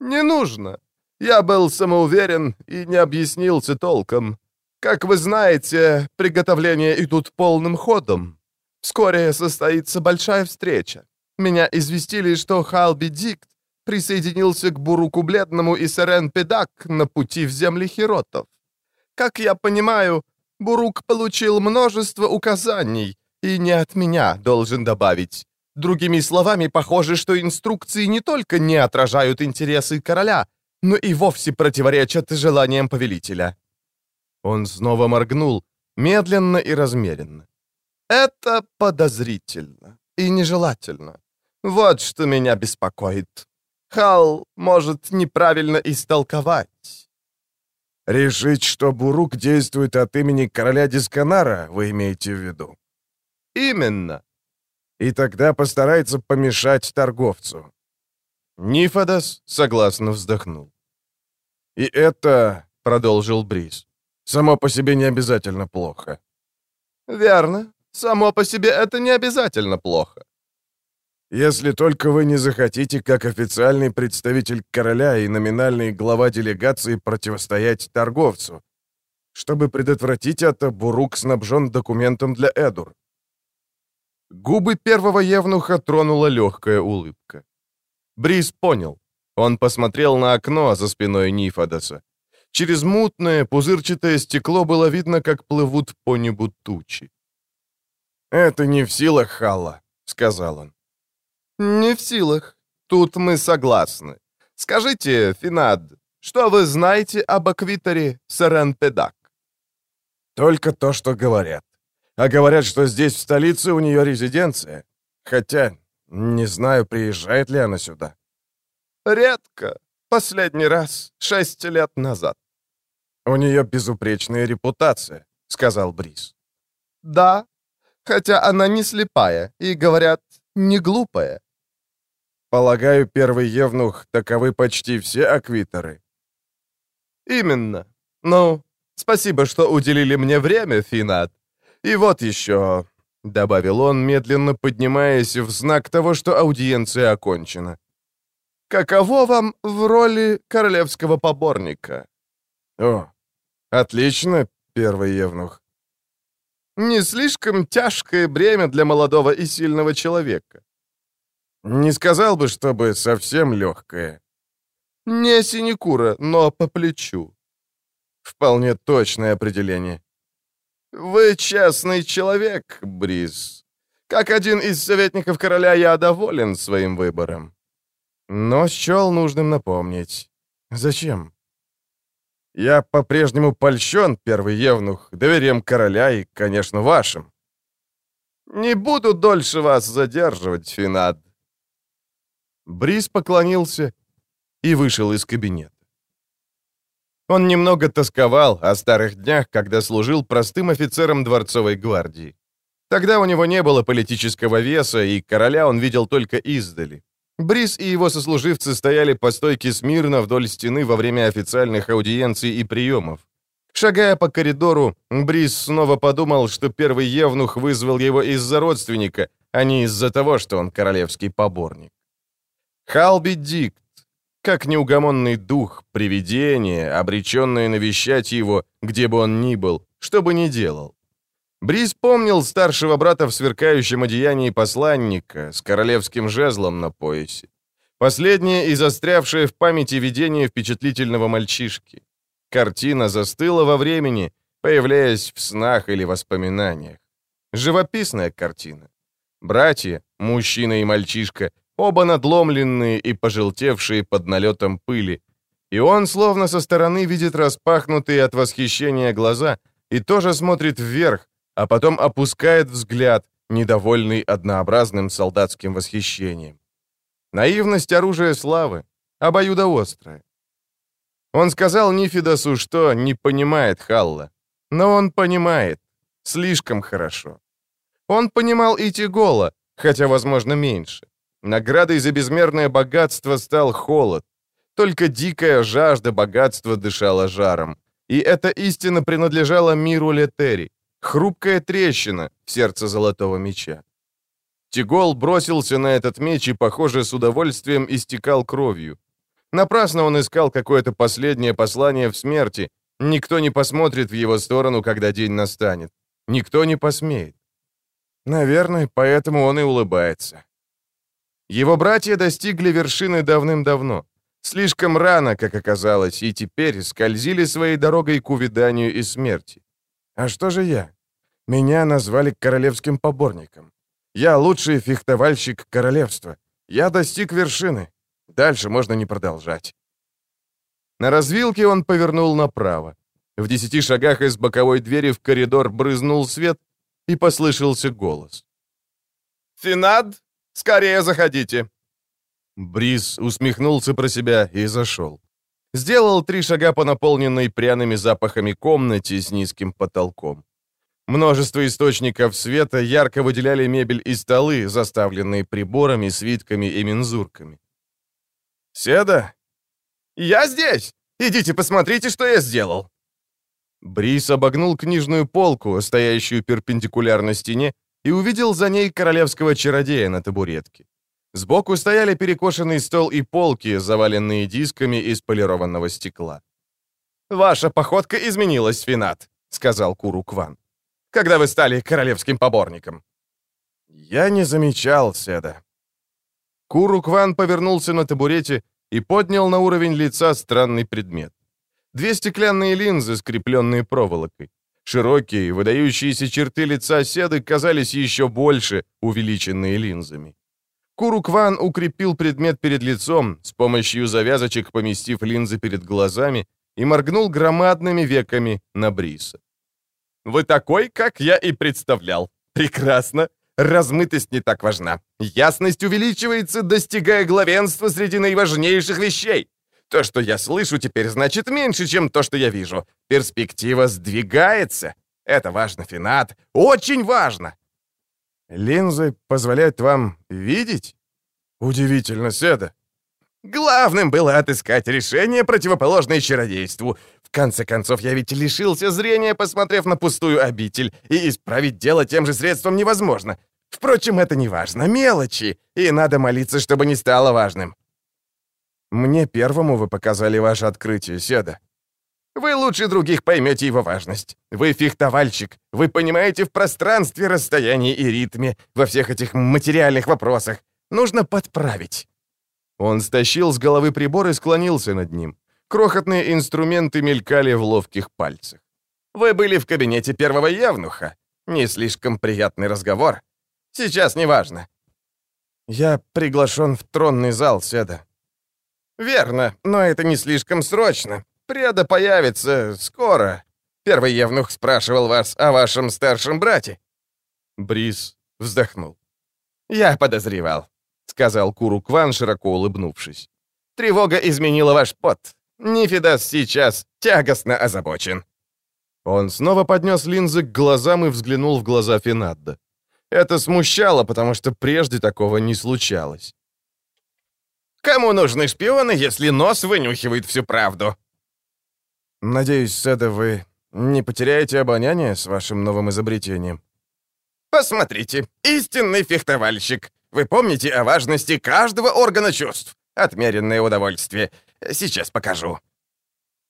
«Не нужно. Я был самоуверен и не объяснился толком. Как вы знаете, приготовления идут полным ходом. Вскоре состоится большая встреча. Меня известили, что Халби Дикт присоединился к Буруку Бледному и Сарен Педак на пути в земли Хиротов. Как я понимаю, Бурук получил множество указаний, и не от меня, должен добавить. Другими словами, похоже, что инструкции не только не отражают интересы короля, но и вовсе противоречат желаниям повелителя. Он снова моргнул, медленно и размеренно. Это подозрительно и нежелательно. Вот что меня беспокоит. Хал может неправильно истолковать. Решить, что Бурук действует от имени короля Дисканара, вы имеете в виду? Именно. И тогда постарается помешать торговцу. Нифодос согласно вздохнул. И это, продолжил Бриз, само по себе не обязательно плохо. Верно. Само по себе это не обязательно плохо. Если только вы не захотите, как официальный представитель короля и номинальный глава делегации, противостоять торговцу. Чтобы предотвратить это, Бурук снабжен документом для Эдур. Губы первого евнуха тронула легкая улыбка. Бриз понял. Он посмотрел на окно за спиной Нифодоса. Через мутное, пузырчатое стекло было видно, как плывут по небу тучи. «Это не в силах Халла», — сказал он. «Не в силах. Тут мы согласны. Скажите, Финад, что вы знаете об аквиторе Саренпедак?» «Только то, что говорят. А говорят, что здесь, в столице, у нее резиденция. Хотя, не знаю, приезжает ли она сюда». «Редко. Последний раз шесть лет назад». «У нее безупречная репутация», — сказал Брис. «Да, хотя она не слепая и, говорят, не глупая». «Полагаю, первый евнух, таковы почти все аквиторы». «Именно. Ну, спасибо, что уделили мне время, Финат. И вот еще...» — добавил он, медленно поднимаясь в знак того, что аудиенция окончена. «Каково вам в роли королевского поборника?» «О, отлично, первый евнух. Не слишком тяжкое бремя для молодого и сильного человека. Не сказал бы, чтобы совсем легкое. Не синекура, но по плечу. Вполне точное определение. Вы честный человек, Бриз. Как один из советников короля я доволен своим выбором. Но счел нужным напомнить. Зачем? Я по-прежнему польщен, первый евнух, доверием короля и, конечно, вашим. Не буду дольше вас задерживать, Финад. Бриз поклонился и вышел из кабинета. Он немного тосковал о старых днях, когда служил простым офицером дворцовой гвардии. Тогда у него не было политического веса, и короля он видел только издали. Брис и его сослуживцы стояли по стойке смирно вдоль стены во время официальных аудиенций и приемов. Шагая по коридору, Брис снова подумал, что первый евнух вызвал его из-за родственника, а не из-за того, что он королевский поборник. Халби как неугомонный дух, привидение, обреченное навещать его, где бы он ни был, что бы ни делал. Бриз помнил старшего брата в сверкающем одеянии посланника с королевским жезлом на поясе. Последнее и застрявшее в памяти видение впечатлительного мальчишки. Картина застыла во времени, появляясь в снах или воспоминаниях. Живописная картина. Братья, мужчина и мальчишка, оба надломленные и пожелтевшие под налетом пыли. И он словно со стороны видит распахнутые от восхищения глаза и тоже смотрит вверх, а потом опускает взгляд, недовольный однообразным солдатским восхищением. Наивность оружия славы, обоюдоострая. Он сказал Нифидосу, что не понимает Халла. Но он понимает. Слишком хорошо. Он понимал и Тигола, хотя, возможно, меньше. Наградой за безмерное богатство стал холод. Только дикая жажда богатства дышала жаром. И эта истина принадлежала миру Летери. Хрупкая трещина в сердце золотого меча. Тигол бросился на этот меч и, похоже, с удовольствием истекал кровью. Напрасно он искал какое-то последнее послание в смерти. Никто не посмотрит в его сторону, когда день настанет. Никто не посмеет. Наверное, поэтому он и улыбается. Его братья достигли вершины давным-давно. Слишком рано, как оказалось, и теперь скользили своей дорогой к увяданию и смерти. А что же я? Меня назвали королевским поборником. Я лучший фехтовальщик королевства. Я достиг вершины. Дальше можно не продолжать. На развилке он повернул направо. В десяти шагах из боковой двери в коридор брызнул свет, и послышался голос. «Финад, скорее заходите!» Бриз усмехнулся про себя и зашел. Сделал три шага по наполненной пряными запахами комнате с низким потолком. Множество источников света ярко выделяли мебель и столы, заставленные приборами, свитками и мензурками. «Седа?» «Я здесь! Идите посмотрите, что я сделал!» Брис обогнул книжную полку, стоящую перпендикулярно стене, и увидел за ней королевского чародея на табуретке. Сбоку стояли перекошенный стол и полки, заваленные дисками из полированного стекла. «Ваша походка изменилась, Финат», — сказал Куру Кван когда вы стали королевским поборником?» «Я не замечал, Седа». Курукван повернулся на табурете и поднял на уровень лица странный предмет. Две стеклянные линзы, скрепленные проволокой. Широкие, выдающиеся черты лица Седы казались еще больше, увеличенные линзами. Курукван укрепил предмет перед лицом, с помощью завязочек поместив линзы перед глазами, и моргнул громадными веками на Бриса. «Вы такой, как я и представлял. Прекрасно. Размытость не так важна. Ясность увеличивается, достигая главенства среди наиважнейших вещей. То, что я слышу, теперь значит меньше, чем то, что я вижу. Перспектива сдвигается. Это важно, Финат. Очень важно. Линзы позволяют вам видеть? Удивительно, Седа. Главным было отыскать решение, противоположное чародейству. В конце концов, я ведь лишился зрения, посмотрев на пустую обитель, и исправить дело тем же средством невозможно. Впрочем, это не важно, мелочи, и надо молиться, чтобы не стало важным. Мне первому вы показали ваше открытие, Седа. Вы лучше других поймете его важность. Вы фехтовальщик. Вы понимаете в пространстве, расстоянии и ритме, во всех этих материальных вопросах. Нужно подправить». Он стащил с головы прибор и склонился над ним. Крохотные инструменты мелькали в ловких пальцах. «Вы были в кабинете первого явнуха. Не слишком приятный разговор. Сейчас неважно». «Я приглашен в тронный зал, Седа. «Верно, но это не слишком срочно. Преда появится скоро. Первый Евнух спрашивал вас о вашем старшем брате». Брис вздохнул. «Я подозревал», — сказал Куру Кван, широко улыбнувшись. «Тревога изменила ваш пот. Нифидас сейчас тягостно озабочен». Он снова поднес линзы к глазам и взглянул в глаза Финадда. Это смущало, потому что прежде такого не случалось. Кому нужны шпионы, если нос вынюхивает всю правду?» «Надеюсь, Седа, вы не потеряете обоняние с вашим новым изобретением?» «Посмотрите, истинный фехтовальщик. Вы помните о важности каждого органа чувств. Отмеренное удовольствие. Сейчас покажу».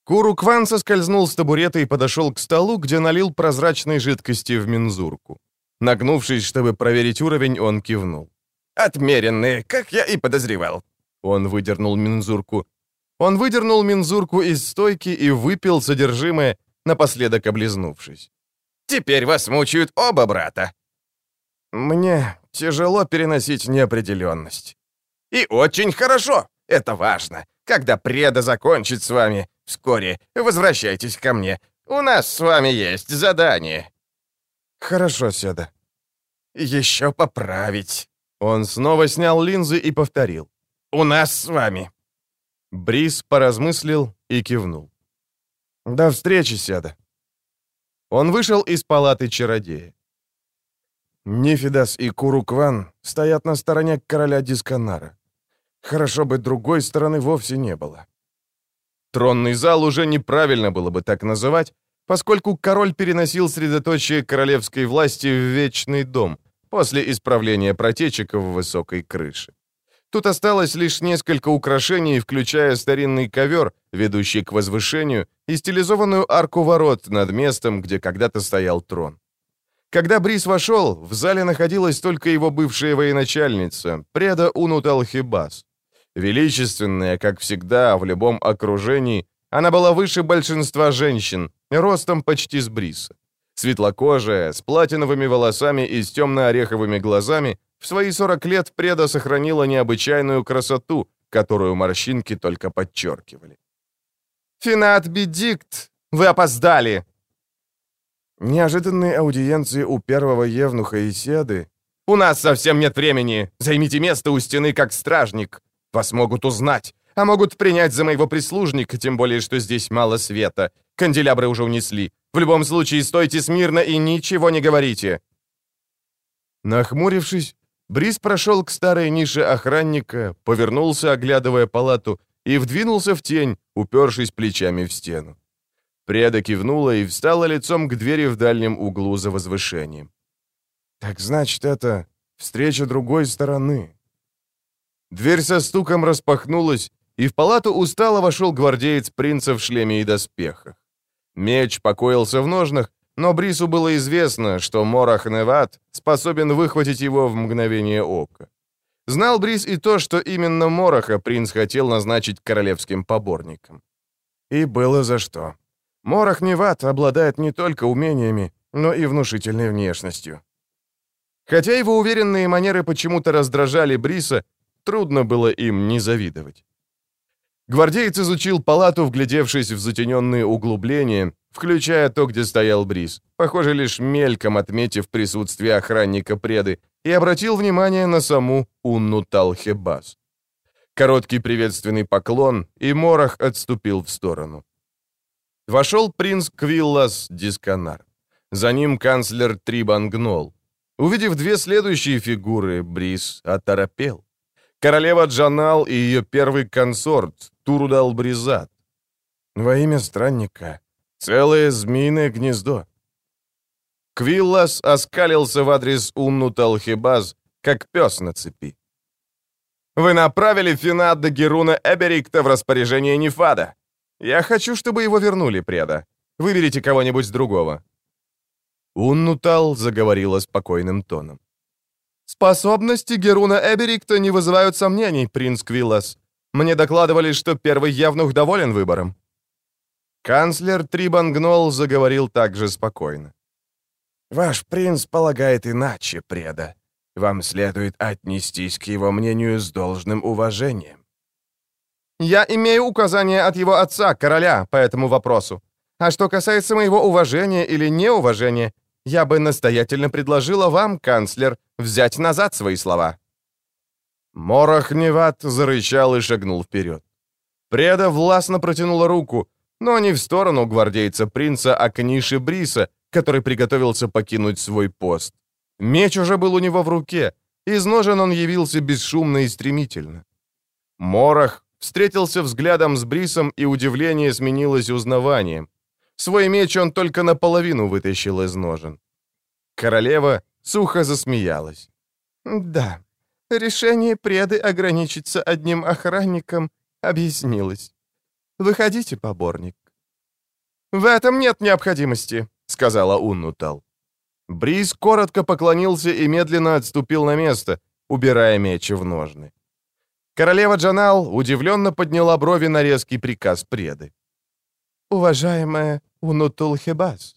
Куру Кван соскользнул с табурета и подошел к столу, где налил прозрачной жидкости в мензурку. Нагнувшись, чтобы проверить уровень, он кивнул. «Отмеренные, как я и подозревал. Он выдернул мензурку. Он выдернул мензурку из стойки и выпил содержимое, напоследок облизнувшись. «Теперь вас мучают оба брата». «Мне тяжело переносить неопределенность». «И очень хорошо. Это важно. Когда преда закончит с вами, вскоре возвращайтесь ко мне. У нас с вами есть задание». «Хорошо, Седа». «Еще поправить». Он снова снял линзы и повторил у нас с вами». Брис поразмыслил и кивнул. «До встречи, Седа». Он вышел из палаты чародея. Нифидас и Курукван стоят на стороне короля Дисканара. Хорошо бы другой стороны вовсе не было. Тронный зал уже неправильно было бы так называть, поскольку король переносил средоточие королевской власти в Вечный дом после исправления протечек в высокой крыше. Тут осталось лишь несколько украшений, включая старинный ковер, ведущий к возвышению, и стилизованную арку ворот над местом, где когда-то стоял трон. Когда Брис вошел, в зале находилась только его бывшая военачальница, преда Унут Алхибас. Величественная, как всегда, в любом окружении, она была выше большинства женщин, ростом почти с Бриса. Светлокожая, с платиновыми волосами и с темно-ореховыми глазами, в свои 40 лет Преда сохранила необычайную красоту, которую морщинки только подчеркивали. «Финат Бедикт! Вы опоздали!» Неожиданные аудиенции у первого Евнуха и Седы. «У нас совсем нет времени! Займите место у стены как стражник! Вас могут узнать, а могут принять за моего прислужника, тем более, что здесь мало света. Канделябры уже унесли. В любом случае, стойте смирно и ничего не говорите!» Нахмурившись, Брис прошел к старой нише охранника, повернулся, оглядывая палату, и вдвинулся в тень, упершись плечами в стену. Преда кивнула и встала лицом к двери в дальнем углу за возвышением. «Так значит, это встреча другой стороны». Дверь со стуком распахнулась, и в палату устало вошел гвардеец принца в шлеме и доспехах. Меч покоился в ножнах, но Брису было известно, что Морах Неват способен выхватить его в мгновение ока. Знал Брис и то, что именно Мороха принц хотел назначить королевским поборником. И было за что. Морох Неват обладает не только умениями, но и внушительной внешностью. Хотя его уверенные манеры почему-то раздражали Бриса, трудно было им не завидовать. Гвардеец изучил палату, вглядевшись в затененные углубления, включая то, где стоял Брис, похоже, лишь мельком отметив присутствие охранника преды, и обратил внимание на саму Унну Талхебас. Короткий приветственный поклон, и Морах отступил в сторону. Вошел принц Квиллас Дисканар. За ним канцлер Трибан Гнол. Увидев две следующие фигуры, Брис оторопел. Королева Джанал и ее первый консорт, Турудал Бризат. Во имя странника. Целое змеиное гнездо. Квиллас оскалился в адрес Унну Талхибаз, как пес на цепи. «Вы направили Финадда Геруна Эберикта в распоряжение Нефада. Я хочу, чтобы его вернули, преда. Выберите кого-нибудь другого». Уннутал заговорила спокойным тоном. «Способности Геруна Эберикта не вызывают сомнений, принц Квиллас. Мне докладывали, что первый явнух доволен выбором». Канцлер Трибангнол заговорил также спокойно. «Ваш принц полагает иначе, преда. Вам следует отнестись к его мнению с должным уважением. Я имею указание от его отца, короля, по этому вопросу. А что касается моего уважения или неуважения, я бы настоятельно предложила вам, канцлер, взять назад свои слова». Морох Неват зарычал и шагнул вперед. Преда властно протянула руку, но не в сторону гвардейца принца, а к нише Бриса, который приготовился покинуть свой пост. Меч уже был у него в руке, из ножен он явился бесшумно и стремительно. Морох встретился взглядом с Брисом, и удивление сменилось узнаванием. Свой меч он только наполовину вытащил из ножен. Королева сухо засмеялась. «Да, решение преды ограничиться одним охранником объяснилось. Выходите, поборник». «В этом нет необходимости», — сказала Уннутал. Брис коротко поклонился и медленно отступил на место, убирая меч в ножны. Королева Джанал удивленно подняла брови на резкий приказ преды. «Уважаемая Унутулхебас,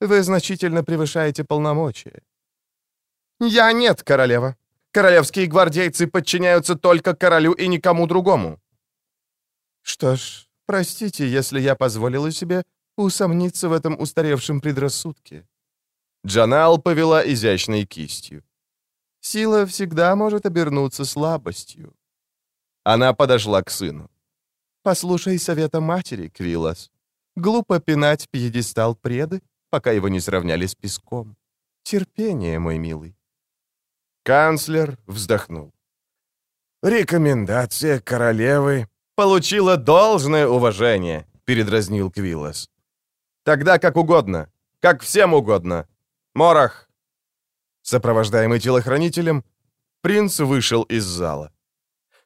вы значительно превышаете полномочия». «Я нет, королева. Королевские гвардейцы подчиняются только королю и никому другому». «Что ж, простите, если я позволила себе усомниться в этом устаревшем предрассудке». Джанал повела изящной кистью. «Сила всегда может обернуться слабостью». Она подошла к сыну. «Послушай совета матери, Квилас. Глупо пинать пьедестал преды, пока его не сравняли с песком. Терпение, мой милый». Канцлер вздохнул. «Рекомендация королевы...» «Получила должное уважение», — передразнил Квиллас. «Тогда как угодно. Как всем угодно. Морах!» Сопровождаемый телохранителем, принц вышел из зала.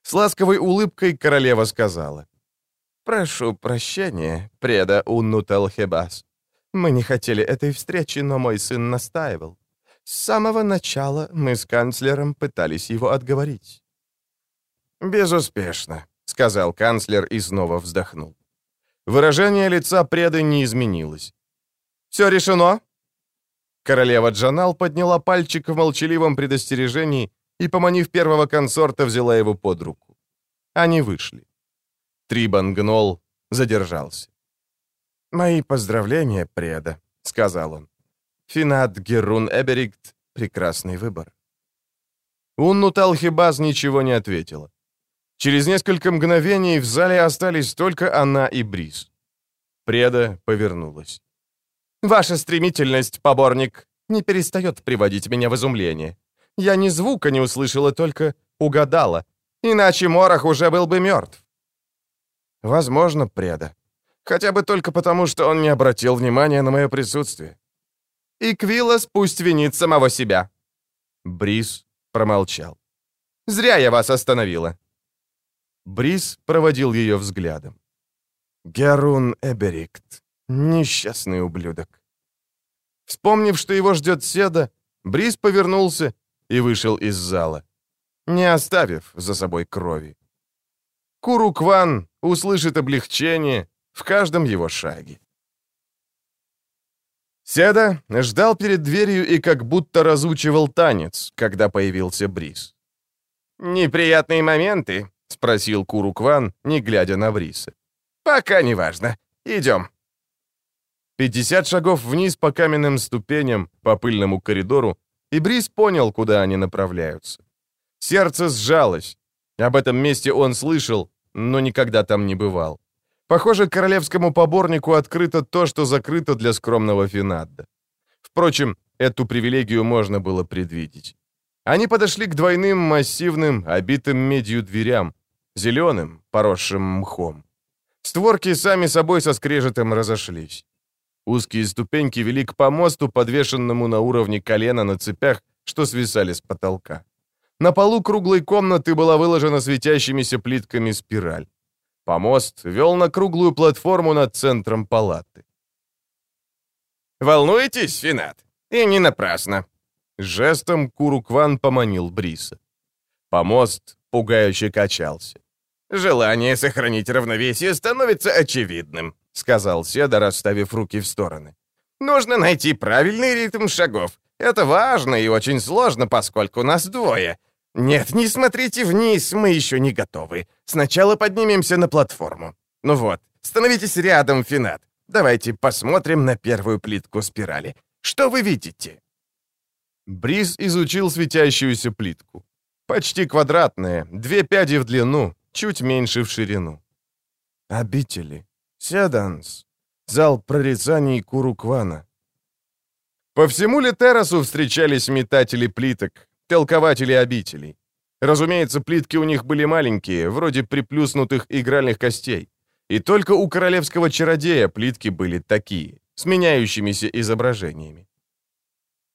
С ласковой улыбкой королева сказала. «Прошу прощения, преда Уннутелхебас. Мы не хотели этой встречи, но мой сын настаивал. С самого начала мы с канцлером пытались его отговорить». «Безуспешно», — сказал канцлер и снова вздохнул. Выражение лица преды не изменилось. «Все решено?» Королева Джанал подняла пальчик в молчаливом предостережении и, поманив первого консорта, взяла его под руку. Они вышли. Трибан Гнол задержался. «Мои поздравления, преда», — сказал он. «Финат Герун Эберикт — прекрасный выбор». Унну Талхибаз ничего не ответила. Через несколько мгновений в зале остались только она и Брис. Преда повернулась. «Ваша стремительность, поборник, не перестает приводить меня в изумление. Я ни звука не услышала, только угадала. Иначе Морох уже был бы мертв. Возможно, преда. Хотя бы только потому, что он не обратил внимания на мое присутствие. И Квиллас пусть винит самого себя. Брис промолчал. Зря я вас остановила. Брис проводил ее взглядом. Герун Эберикт. Несчастный ублюдок. Вспомнив, что его ждет Седа, Брис повернулся и вышел из зала, не оставив за собой крови. Курукван услышит облегчение в каждом его шаге. Седа ждал перед дверью и как будто разучивал танец, когда появился Брис. «Неприятные моменты?» — спросил Курукван, не глядя на Бриса. «Пока не важно. Идем». Пятьдесят шагов вниз по каменным ступеням, по пыльному коридору, и Брис понял, куда они направляются. Сердце сжалось. Об этом месте он слышал, но никогда там не бывал. Похоже, королевскому поборнику открыто то, что закрыто для скромного Финадда. Впрочем, эту привилегию можно было предвидеть. Они подошли к двойным массивным, обитым медью дверям, зеленым, поросшим мхом. Створки сами собой со скрежетом разошлись. Узкие ступеньки вели к помосту, подвешенному на уровне колена на цепях, что свисали с потолка. На полу круглой комнаты была выложена светящимися плитками спираль. Помост вел на круглую платформу над центром палаты. «Волнуетесь, Финат? И не напрасно!» Жестом Курукван поманил Бриса. Помост пугающе качался. «Желание сохранить равновесие становится очевидным», — сказал Седа, расставив руки в стороны. «Нужно найти правильный ритм шагов. Это важно и очень сложно, поскольку нас двое. «Нет, не смотрите вниз, мы еще не готовы. Сначала поднимемся на платформу. Ну вот, становитесь рядом, Финат. Давайте посмотрим на первую плитку спирали. Что вы видите?» Бриз изучил светящуюся плитку. Почти квадратная, две пяди в длину, чуть меньше в ширину. «Обители. Седанс. Зал прорицаний Куруквана». По всему Литерасу встречались метатели плиток, толкователи обителей. Разумеется, плитки у них были маленькие, вроде приплюснутых игральных костей. И только у королевского чародея плитки были такие, с меняющимися изображениями.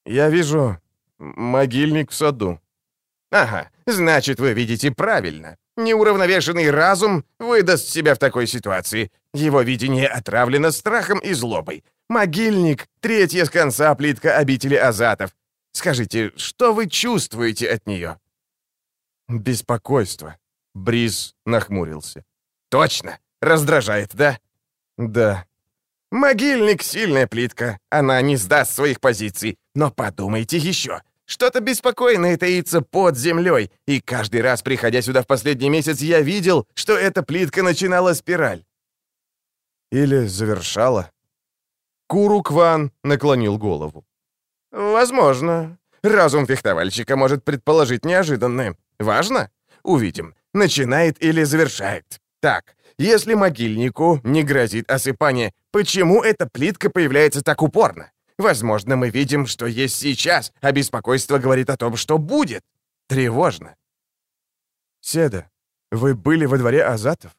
«Я вижу могильник в саду». «Ага, значит, вы видите правильно. Неуравновешенный разум выдаст себя в такой ситуации. Его видение отравлено страхом и злобой. Могильник — третья с конца плитка обители азатов. Скажите, что вы чувствуете от нее?» «Беспокойство». Бриз нахмурился. «Точно? Раздражает, да?» «Да». «Могильник — сильная плитка. Она не сдаст своих позиций. Но подумайте еще. Что-то беспокойное таится под землей, и каждый раз, приходя сюда в последний месяц, я видел, что эта плитка начинала спираль». «Или завершала?» Курукван наклонил голову. «Возможно. Разум фехтовальщика может предположить неожиданное. Важно? Увидим. Начинает или завершает. Так, если могильнику не грозит осыпание, почему эта плитка появляется так упорно? Возможно, мы видим, что есть сейчас, а беспокойство говорит о том, что будет. Тревожно. Седа, вы были во дворе Азатов?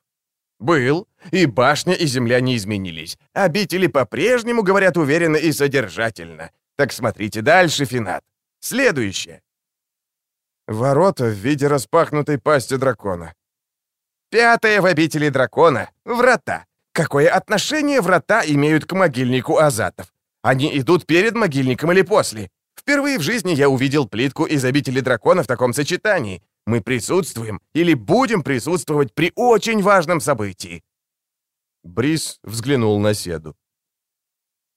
Был, и башня, и земля не изменились. Обители по-прежнему говорят уверенно и содержательно. Так смотрите дальше, Финат. Следующее. Ворота в виде распахнутой пасти дракона. Пятое в обители дракона — врата. Какое отношение врата имеют к могильнику азатов? Они идут перед могильником или после? Впервые в жизни я увидел плитку из обители дракона в таком сочетании. Мы присутствуем или будем присутствовать при очень важном событии. Брис взглянул на Седу.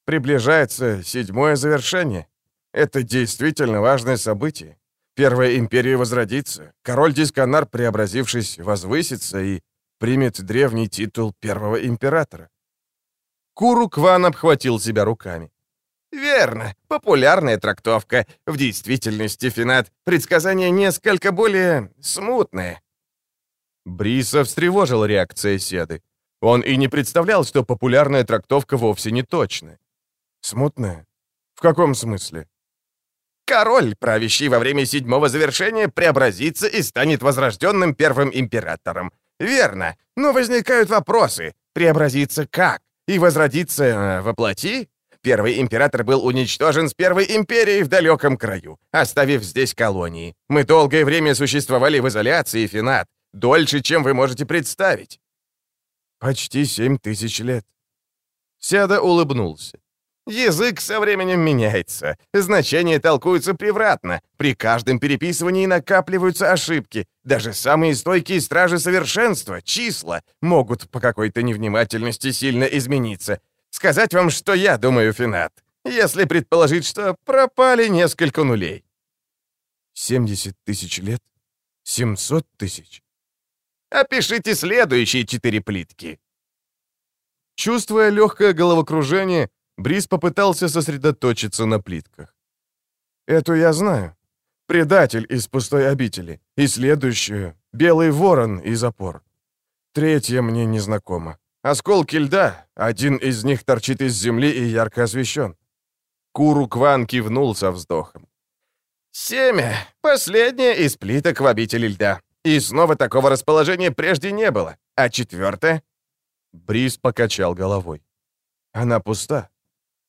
Приближается седьмое завершение. Это действительно важное событие. Первая империя возродится, король Дисканар, преобразившись, возвысится и примет древний титул первого императора. Куру Кван обхватил себя руками. «Верно, популярная трактовка. В действительности, Финат, предсказание несколько более смутное». Бриса встревожила реакция Седы. Он и не представлял, что популярная трактовка вовсе не точная. Смутное? В каком смысле? Король, правящий во время седьмого завершения, преобразится и станет возрожденным первым императором. Верно, но возникают вопросы. Преобразиться как? И возродиться э, во плоти? Первый император был уничтожен с Первой империей в далеком краю, оставив здесь колонии. Мы долгое время существовали в изоляции, Финат. Дольше, чем вы можете представить. Почти семь тысяч лет. Седа улыбнулся. Язык со временем меняется, значения толкуются превратно, при каждом переписывании накапливаются ошибки. Даже самые стойкие стражи совершенства, числа, могут по какой-то невнимательности сильно измениться. Сказать вам, что я думаю, Финат, если предположить, что пропали несколько нулей. 70 тысяч лет? 700 тысяч? Опишите следующие четыре плитки. Чувствуя легкое головокружение, Брис попытался сосредоточиться на плитках. «Эту я знаю. Предатель из пустой обители. И следующую — белый ворон из опор. Третья мне незнакома. Осколки льда, один из них торчит из земли и ярко освещен». Куру Кван кивнул со вздохом. «Семя. Последняя из плиток в обители льда. И снова такого расположения прежде не было. А четвертая?» Брис покачал головой. «Она пуста».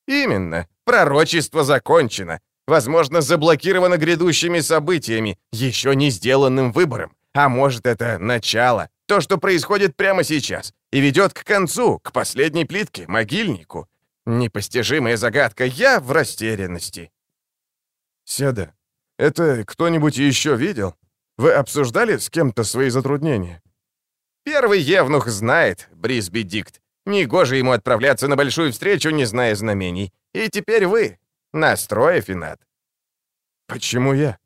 «Именно. Пророчество закончено. Возможно, заблокировано грядущими событиями, еще не сделанным выбором. А может, это начало, то, что происходит прямо сейчас, и ведет к концу, к последней плитке, могильнику. Непостижимая загадка, я в растерянности». «Седа, это кто-нибудь еще видел? Вы обсуждали с кем-то свои затруднения?» «Первый евнух знает, Брисби Дикт. Негоже ему отправляться на большую встречу, не зная знамений. И теперь вы. Настрое, Финат». «Почему я?»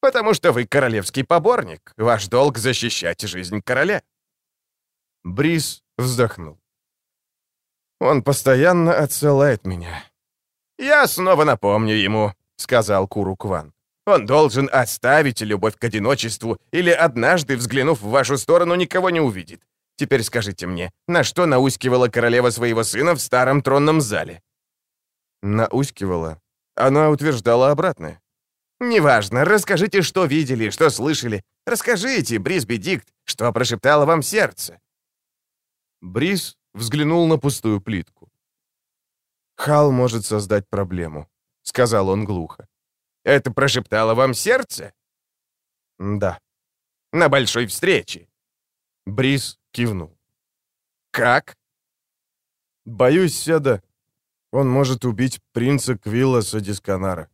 «Потому что вы королевский поборник. Ваш долг — защищать жизнь короля». Брис вздохнул. «Он постоянно отсылает меня». «Я снова напомню ему», — сказал Куру Кван. Он должен оставить любовь к одиночеству или однажды, взглянув в вашу сторону, никого не увидит. Теперь скажите мне, на что наускивала королева своего сына в старом тронном зале?» «Наускивала? Она утверждала обратное». «Неважно, расскажите, что видели, что слышали. Расскажите, Брисби Дикт, что прошептало вам сердце». Брис взглянул на пустую плитку. «Хал может создать проблему», — сказал он глухо. Это прошептало вам сердце? Да. На большой встрече. Брис кивнул. Как? Боюсь, Седа, он может убить принца Квилласа Дисканара.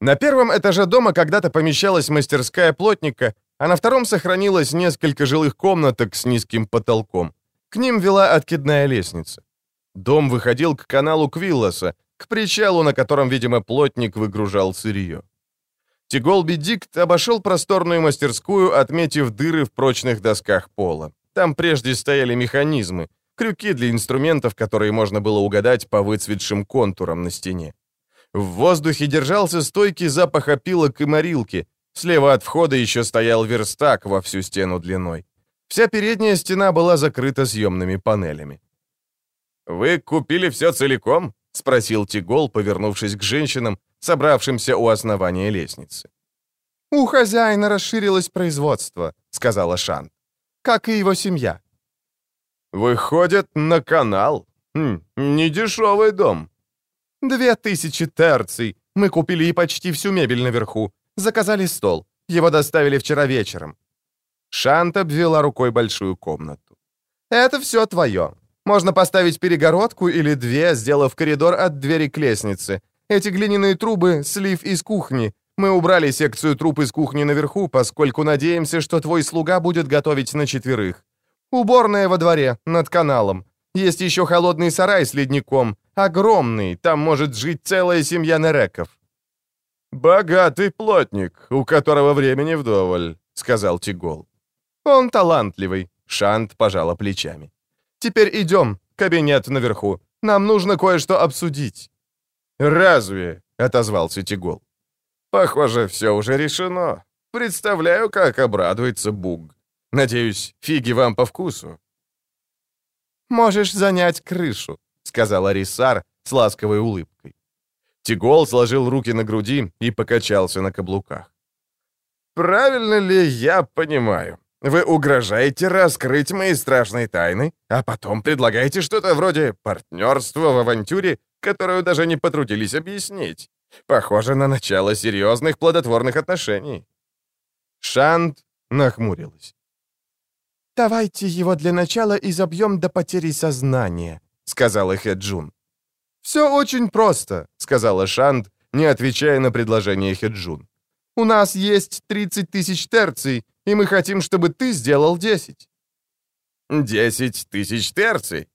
На первом этаже дома когда-то помещалась мастерская плотника, а на втором сохранилось несколько жилых комнаток с низким потолком. К ним вела откидная лестница. Дом выходил к каналу Квилласа, к причалу, на котором, видимо, плотник выгружал сырье. Тиголби Дикт обошел просторную мастерскую, отметив дыры в прочных досках пола. Там прежде стояли механизмы, крюки для инструментов, которые можно было угадать по выцветшим контурам на стене. В воздухе держался стойкий запах опилок и морилки. Слева от входа еще стоял верстак во всю стену длиной. Вся передняя стена была закрыта съемными панелями. «Вы купили все целиком?» — спросил Тигол, повернувшись к женщинам, собравшимся у основания лестницы. «У хозяина расширилось производство», — сказала Шан, — «как и его семья». «Выходят на канал? Хм, недешевый дом». «Две тысячи терций. Мы купили и почти всю мебель наверху. Заказали стол. Его доставили вчера вечером». Шант обвела рукой большую комнату. «Это все твое. Можно поставить перегородку или две, сделав коридор от двери к лестнице. Эти глиняные трубы — слив из кухни. Мы убрали секцию труб из кухни наверху, поскольку надеемся, что твой слуга будет готовить на четверых. Уборная во дворе, над каналом. Есть еще холодный сарай с ледником. Огромный, там может жить целая семья нереков». «Богатый плотник, у которого времени вдоволь», — сказал Тигол. «Он талантливый», — Шант пожала плечами. Теперь идем, кабинет наверху. Нам нужно кое-что обсудить». «Разве?» — отозвался Тигол. «Похоже, все уже решено. Представляю, как обрадуется Буг. Надеюсь, фиги вам по вкусу». «Можешь занять крышу», — сказала Рисар с ласковой улыбкой. Тигол сложил руки на груди и покачался на каблуках. «Правильно ли я понимаю? Вы угрожаете раскрыть мои страшные тайны, а потом предлагаете что-то вроде партнерства в авантюре, которую даже не потрудились объяснить. Похоже на начало серьезных плодотворных отношений». Шант нахмурилась. «Давайте его для начала изобьем до потери сознания», — сказала Хеджун. «Все очень просто», — сказала Шанд, не отвечая на предложение Хеджун. «У нас есть 30 тысяч терций, и мы хотим, чтобы ты сделал 10». «Десять тысяч терций?»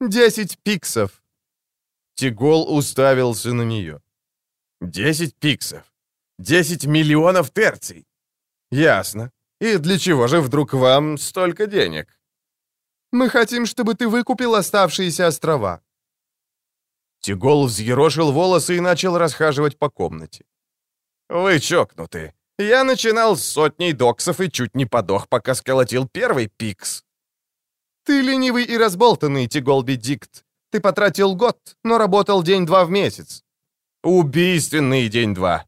«Десять пиксов». Тигол уставился на нее. «Десять пиксов? Десять миллионов терций?» «Ясно. И для чего же вдруг вам столько денег?» «Мы хотим, чтобы ты выкупил оставшиеся острова». Тигол взъерошил волосы и начал расхаживать по комнате. «Вы чокнуты. Я начинал с сотней доксов и чуть не подох, пока сколотил первый пикс. Ты ленивый и разболтанный, Тиголби Дикт. Ты потратил год, но работал день-два в месяц. Убийственный день-два.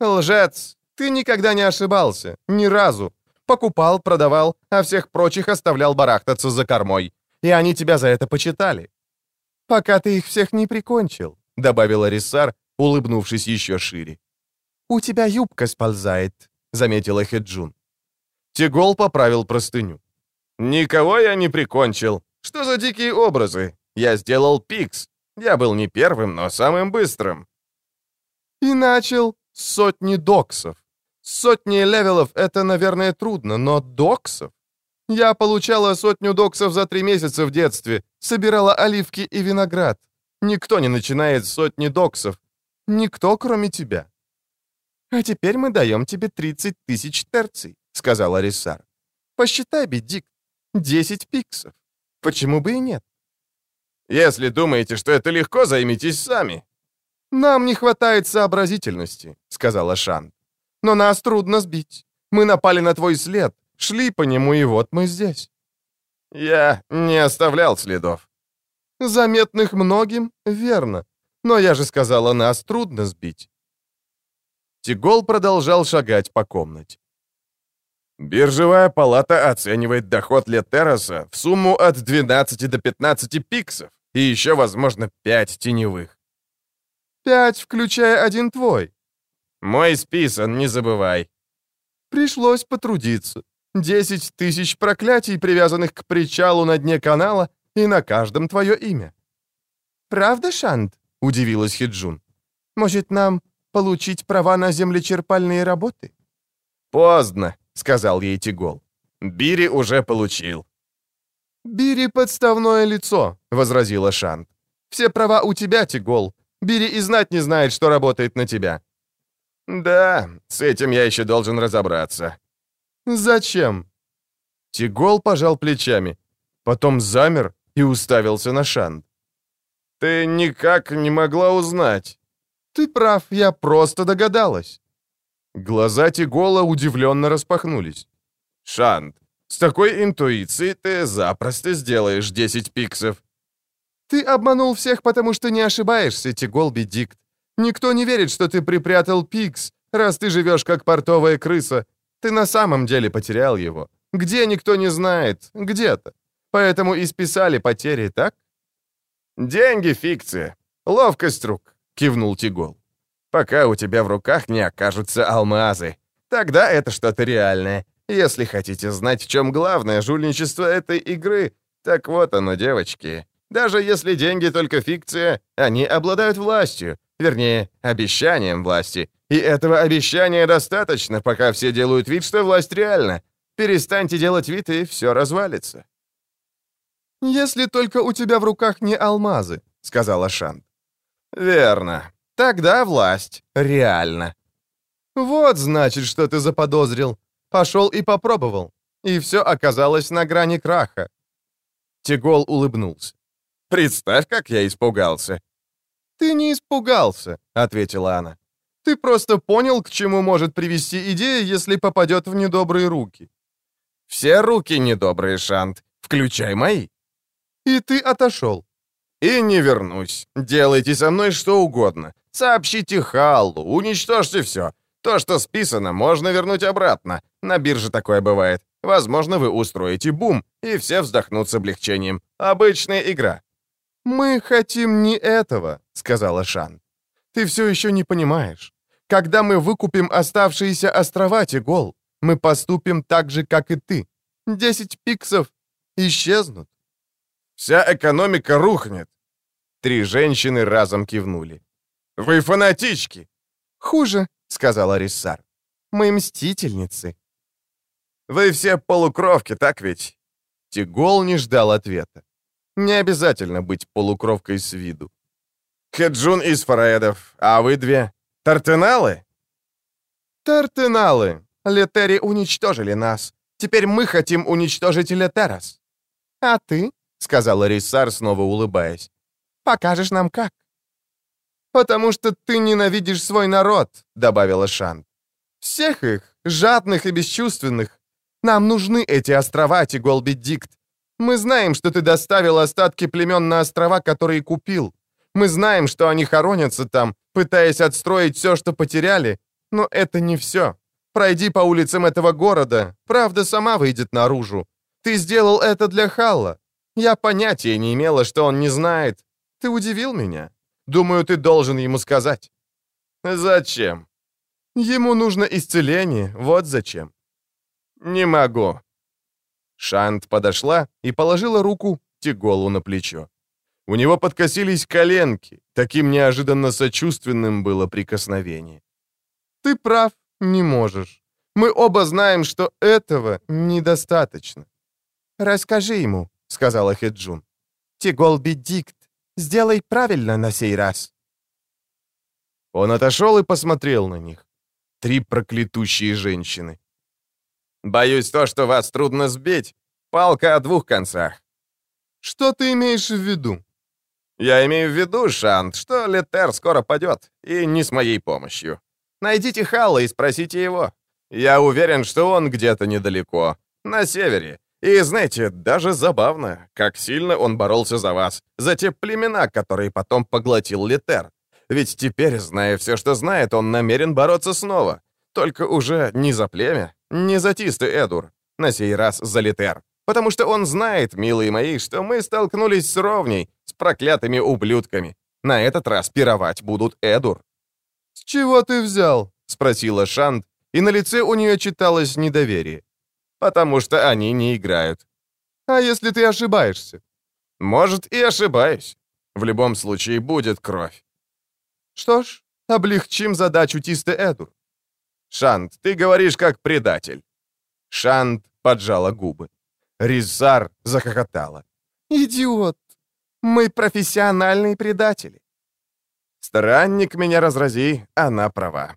Лжец. Ты никогда не ошибался. Ни разу. Покупал, продавал, а всех прочих оставлял барахтаться за кормой. И они тебя за это почитали. Пока ты их всех не прикончил, добавила Рисар, улыбнувшись еще шире. «У тебя юбка сползает», — заметила Хеджун. Тигол поправил простыню. «Никого я не прикончил. Что за дикие образы? Я сделал пикс. Я был не первым, но самым быстрым». «И начал с сотни доксов. Сотни левелов — это, наверное, трудно, но доксов? Я получала сотню доксов за три месяца в детстве, собирала оливки и виноград. Никто не начинает сотни доксов. Никто, кроме тебя». «А теперь мы даем тебе 30 тысяч терций», — сказала Рисар. «Посчитай, Бедик, Десять пиксов. Почему бы и нет? Если думаете, что это легко, займитесь сами. Нам не хватает сообразительности, сказала Шан. Но нас трудно сбить. Мы напали на твой след, шли по нему, и вот мы здесь. Я не оставлял следов. Заметных многим, верно. Но я же сказала, нас трудно сбить. Тигол продолжал шагать по комнате. Биржевая палата оценивает доход Летероса в сумму от 12 до 15 пиксов и еще, возможно, 5 теневых. «Пять, включая один твой». «Мой списан, не забывай». Пришлось потрудиться. Десять тысяч проклятий, привязанных к причалу на дне канала, и на каждом твое имя. «Правда, Шант?» — удивилась Хиджун. «Может, нам получить права на землечерпальные работы?» «Поздно. — сказал ей Тигол. «Бири уже получил». «Бири — подставное лицо», — возразила Шант. «Все права у тебя, Тигол. Бири и знать не знает, что работает на тебя». «Да, с этим я еще должен разобраться». «Зачем?» Тигол пожал плечами, потом замер и уставился на Шант. «Ты никак не могла узнать». «Ты прав, я просто догадалась». Глаза Тигола удивленно распахнулись. «Шант, с такой интуицией ты запросто сделаешь 10 пиксов». «Ты обманул всех, потому что не ошибаешься, Тигол Бедикт. Никто не верит, что ты припрятал пикс, раз ты живешь как портовая крыса. Ты на самом деле потерял его. Где, никто не знает. Где-то. Поэтому и списали потери, так?» «Деньги — фикция. Ловкость рук», — кивнул Тигол пока у тебя в руках не окажутся алмазы. Тогда это что-то реальное. Если хотите знать, в чем главное жульничество этой игры, так вот оно, девочки. Даже если деньги только фикция, они обладают властью, вернее, обещанием власти. И этого обещания достаточно, пока все делают вид, что власть реальна. Перестаньте делать вид, и все развалится. «Если только у тебя в руках не алмазы», — сказала Шант. «Верно. Тогда власть. Реально. Вот, значит, что ты заподозрил. Пошел и попробовал. И все оказалось на грани краха. Тигол улыбнулся. Представь, как я испугался. Ты не испугался, ответила она. Ты просто понял, к чему может привести идея, если попадет в недобрые руки. Все руки недобрые, Шант, включай мои. И ты отошел. И не вернусь. Делайте со мной что угодно. Сообщите Халлу, уничтожьте все. То, что списано, можно вернуть обратно. На бирже такое бывает. Возможно, вы устроите бум, и все вздохнут с облегчением. Обычная игра». «Мы хотим не этого», — сказала Шан. «Ты все еще не понимаешь. Когда мы выкупим оставшиеся острова, Тигол, мы поступим так же, как и ты. Десять пиксов исчезнут». Вся экономика рухнет. Три женщины разом кивнули. «Вы фанатички!» «Хуже», — сказала Риссар. «Мы мстительницы». «Вы все полукровки, так ведь?» Тигол не ждал ответа. Не обязательно быть полукровкой с виду. Хеджун из фараэдов, а вы две. Тартеналы? Тартеналы. Летери уничтожили нас. Теперь мы хотим уничтожить Летерас. А ты, сказала Рисар, снова улыбаясь, покажешь нам как. «Потому что ты ненавидишь свой народ», — добавила Шант. «Всех их, жадных и бесчувственных. Нам нужны эти острова, Тиголби-Дикт. Мы знаем, что ты доставил остатки племен на острова, которые купил. Мы знаем, что они хоронятся там, пытаясь отстроить все, что потеряли. Но это не все. Пройди по улицам этого города, правда сама выйдет наружу. Ты сделал это для Халла. Я понятия не имела, что он не знает. Ты удивил меня. Думаю, ты должен ему сказать». «Зачем?» «Ему нужно исцеление, вот зачем». «Не могу». Шант подошла и положила руку Тиголу на плечо. У него подкосились коленки, таким неожиданно сочувственным было прикосновение. «Ты прав, не можешь. Мы оба знаем, что этого недостаточно». «Расскажи ему», — сказала Хеджун. «Тиголби дикт. Сделай правильно на сей раз». Он отошел и посмотрел на них. Три проклятущие женщины. «Боюсь то, что вас трудно сбить. Палка о двух концах». «Что ты имеешь в виду?» «Я имею в виду, Шант, что Летер скоро падет, и не с моей помощью. Найдите Халла и спросите его. Я уверен, что он где-то недалеко, на севере, и знаете, даже забавно, как сильно он боролся за вас, за те племена, которые потом поглотил Литер. Ведь теперь, зная все, что знает, он намерен бороться снова. Только уже не за племя, не за Тисты Эдур, на сей раз за Литер. Потому что он знает, милые мои, что мы столкнулись с ровней, с проклятыми ублюдками. На этот раз пировать будут Эдур. «С чего ты взял?» — спросила Шант, и на лице у нее читалось недоверие потому что они не играют. А если ты ошибаешься? Может, и ошибаюсь. В любом случае будет кровь. Что ж, облегчим задачу Тисте Эду. Шант, ты говоришь как предатель. Шант поджала губы. Ризар захохотала. «Идиот! Мы профессиональные предатели!» Странник меня разрази, она права.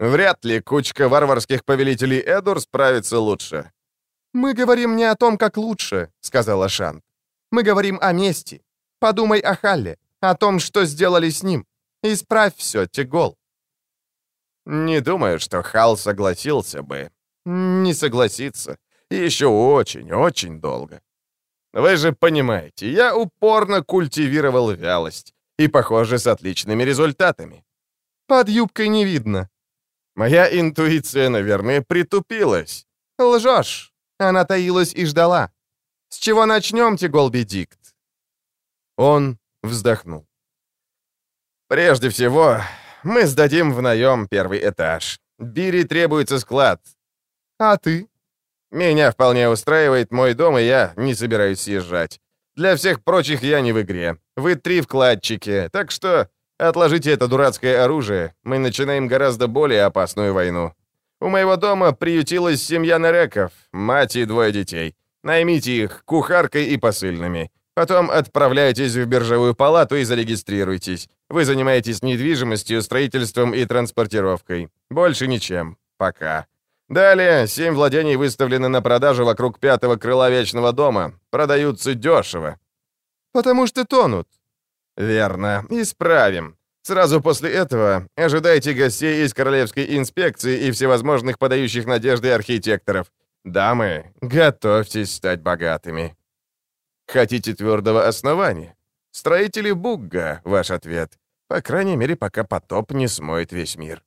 Вряд ли кучка варварских повелителей Эдур справится лучше. «Мы говорим не о том, как лучше», — сказала Шант. «Мы говорим о мести. Подумай о Халле, о том, что сделали с ним. Исправь все, Тегол». «Не думаю, что Хал согласился бы. Не согласится. Еще очень, очень долго. Вы же понимаете, я упорно культивировал вялость. И, похоже, с отличными результатами. Под юбкой не видно. Моя интуиция, наверное, притупилась. Лжешь. Она таилась и ждала. С чего начнем, Тиголбидикт? Он вздохнул. Прежде всего, мы сдадим в наем первый этаж. Бири требуется склад. А ты? Меня вполне устраивает мой дом, и я не собираюсь съезжать. Для всех прочих я не в игре. Вы три вкладчики, так что Отложите это дурацкое оружие. Мы начинаем гораздо более опасную войну. У моего дома приютилась семья Нареков, мать и двое детей. Наймите их кухаркой и посыльными. Потом отправляйтесь в биржевую палату и зарегистрируйтесь. Вы занимаетесь недвижимостью, строительством и транспортировкой. Больше ничем. Пока. Далее, семь владений выставлены на продажу вокруг пятого крыла Вечного дома. Продаются дешево. Потому что тонут. «Верно. Исправим. Сразу после этого ожидайте гостей из Королевской инспекции и всевозможных подающих надежды архитекторов. Дамы, готовьтесь стать богатыми». Хотите твердого основания? Строители Бугга — ваш ответ. По крайней мере, пока потоп не смоет весь мир.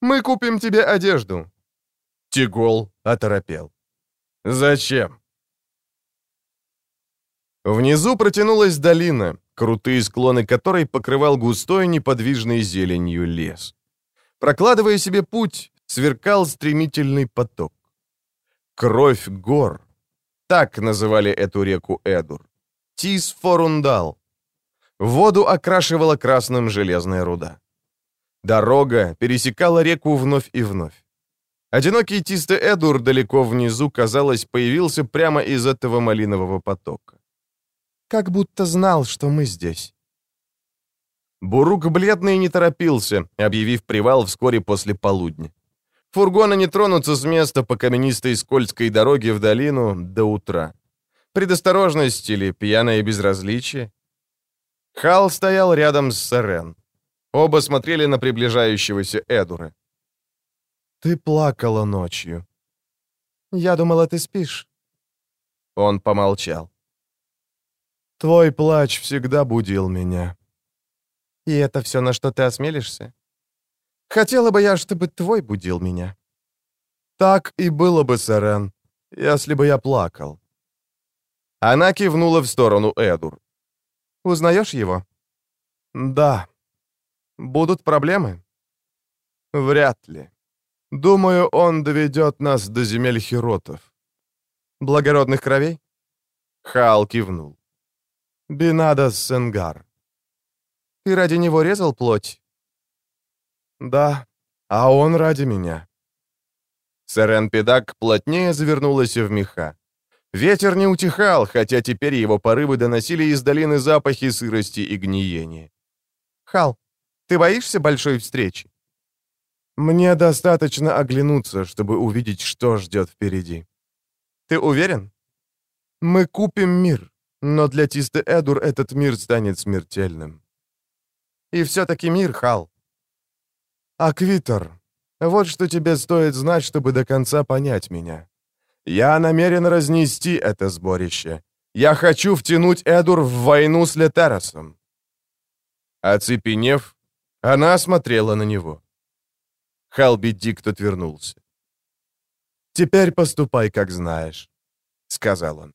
«Мы купим тебе одежду». Тигол оторопел. «Зачем?» Внизу протянулась долина, крутые склоны которой покрывал густой неподвижной зеленью лес. Прокладывая себе путь, сверкал стремительный поток. Кровь гор. Так называли эту реку Эдур. Тис Форундал. Воду окрашивала красным железная руда. Дорога пересекала реку вновь и вновь. Одинокий Тисте Эдур далеко внизу, казалось, появился прямо из этого малинового потока. Как будто знал, что мы здесь. Бурук бледный не торопился, объявив привал вскоре после полудня. Фургоны не тронутся с места по каменистой скользкой дороге в долину до утра. Предосторожность или пьяное безразличие? Хал стоял рядом с Сарен. Оба смотрели на приближающегося Эдура. «Ты плакала ночью». «Я думала, ты спишь». Он помолчал. «Твой плач всегда будил меня». «И это все, на что ты осмелишься?» «Хотела бы я, чтобы твой будил меня». «Так и было бы, Сарен, если бы я плакал». Она кивнула в сторону Эдур. «Узнаешь его?» «Да». «Будут проблемы?» «Вряд ли». Думаю, он доведет нас до земель хиротов. Благородных кровей? Хал кивнул. Бинада Сенгар. Ты ради него резал плоть? Да, а он ради меня. Сарен Педак плотнее завернулась в меха. Ветер не утихал, хотя теперь его порывы доносили из долины запахи сырости и гниения. «Хал, ты боишься большой встречи?» Мне достаточно оглянуться, чтобы увидеть, что ждет впереди. Ты уверен? Мы купим мир, но для Тисты Эдур этот мир станет смертельным. И все-таки мир, Хал. Аквитер, вот что тебе стоит знать, чтобы до конца понять меня. Я намерен разнести это сборище. Я хочу втянуть Эдур в войну с Летеросом. Оцепенев, она смотрела на него. Халби Дикт отвернулся. «Теперь поступай, как знаешь», — сказал он.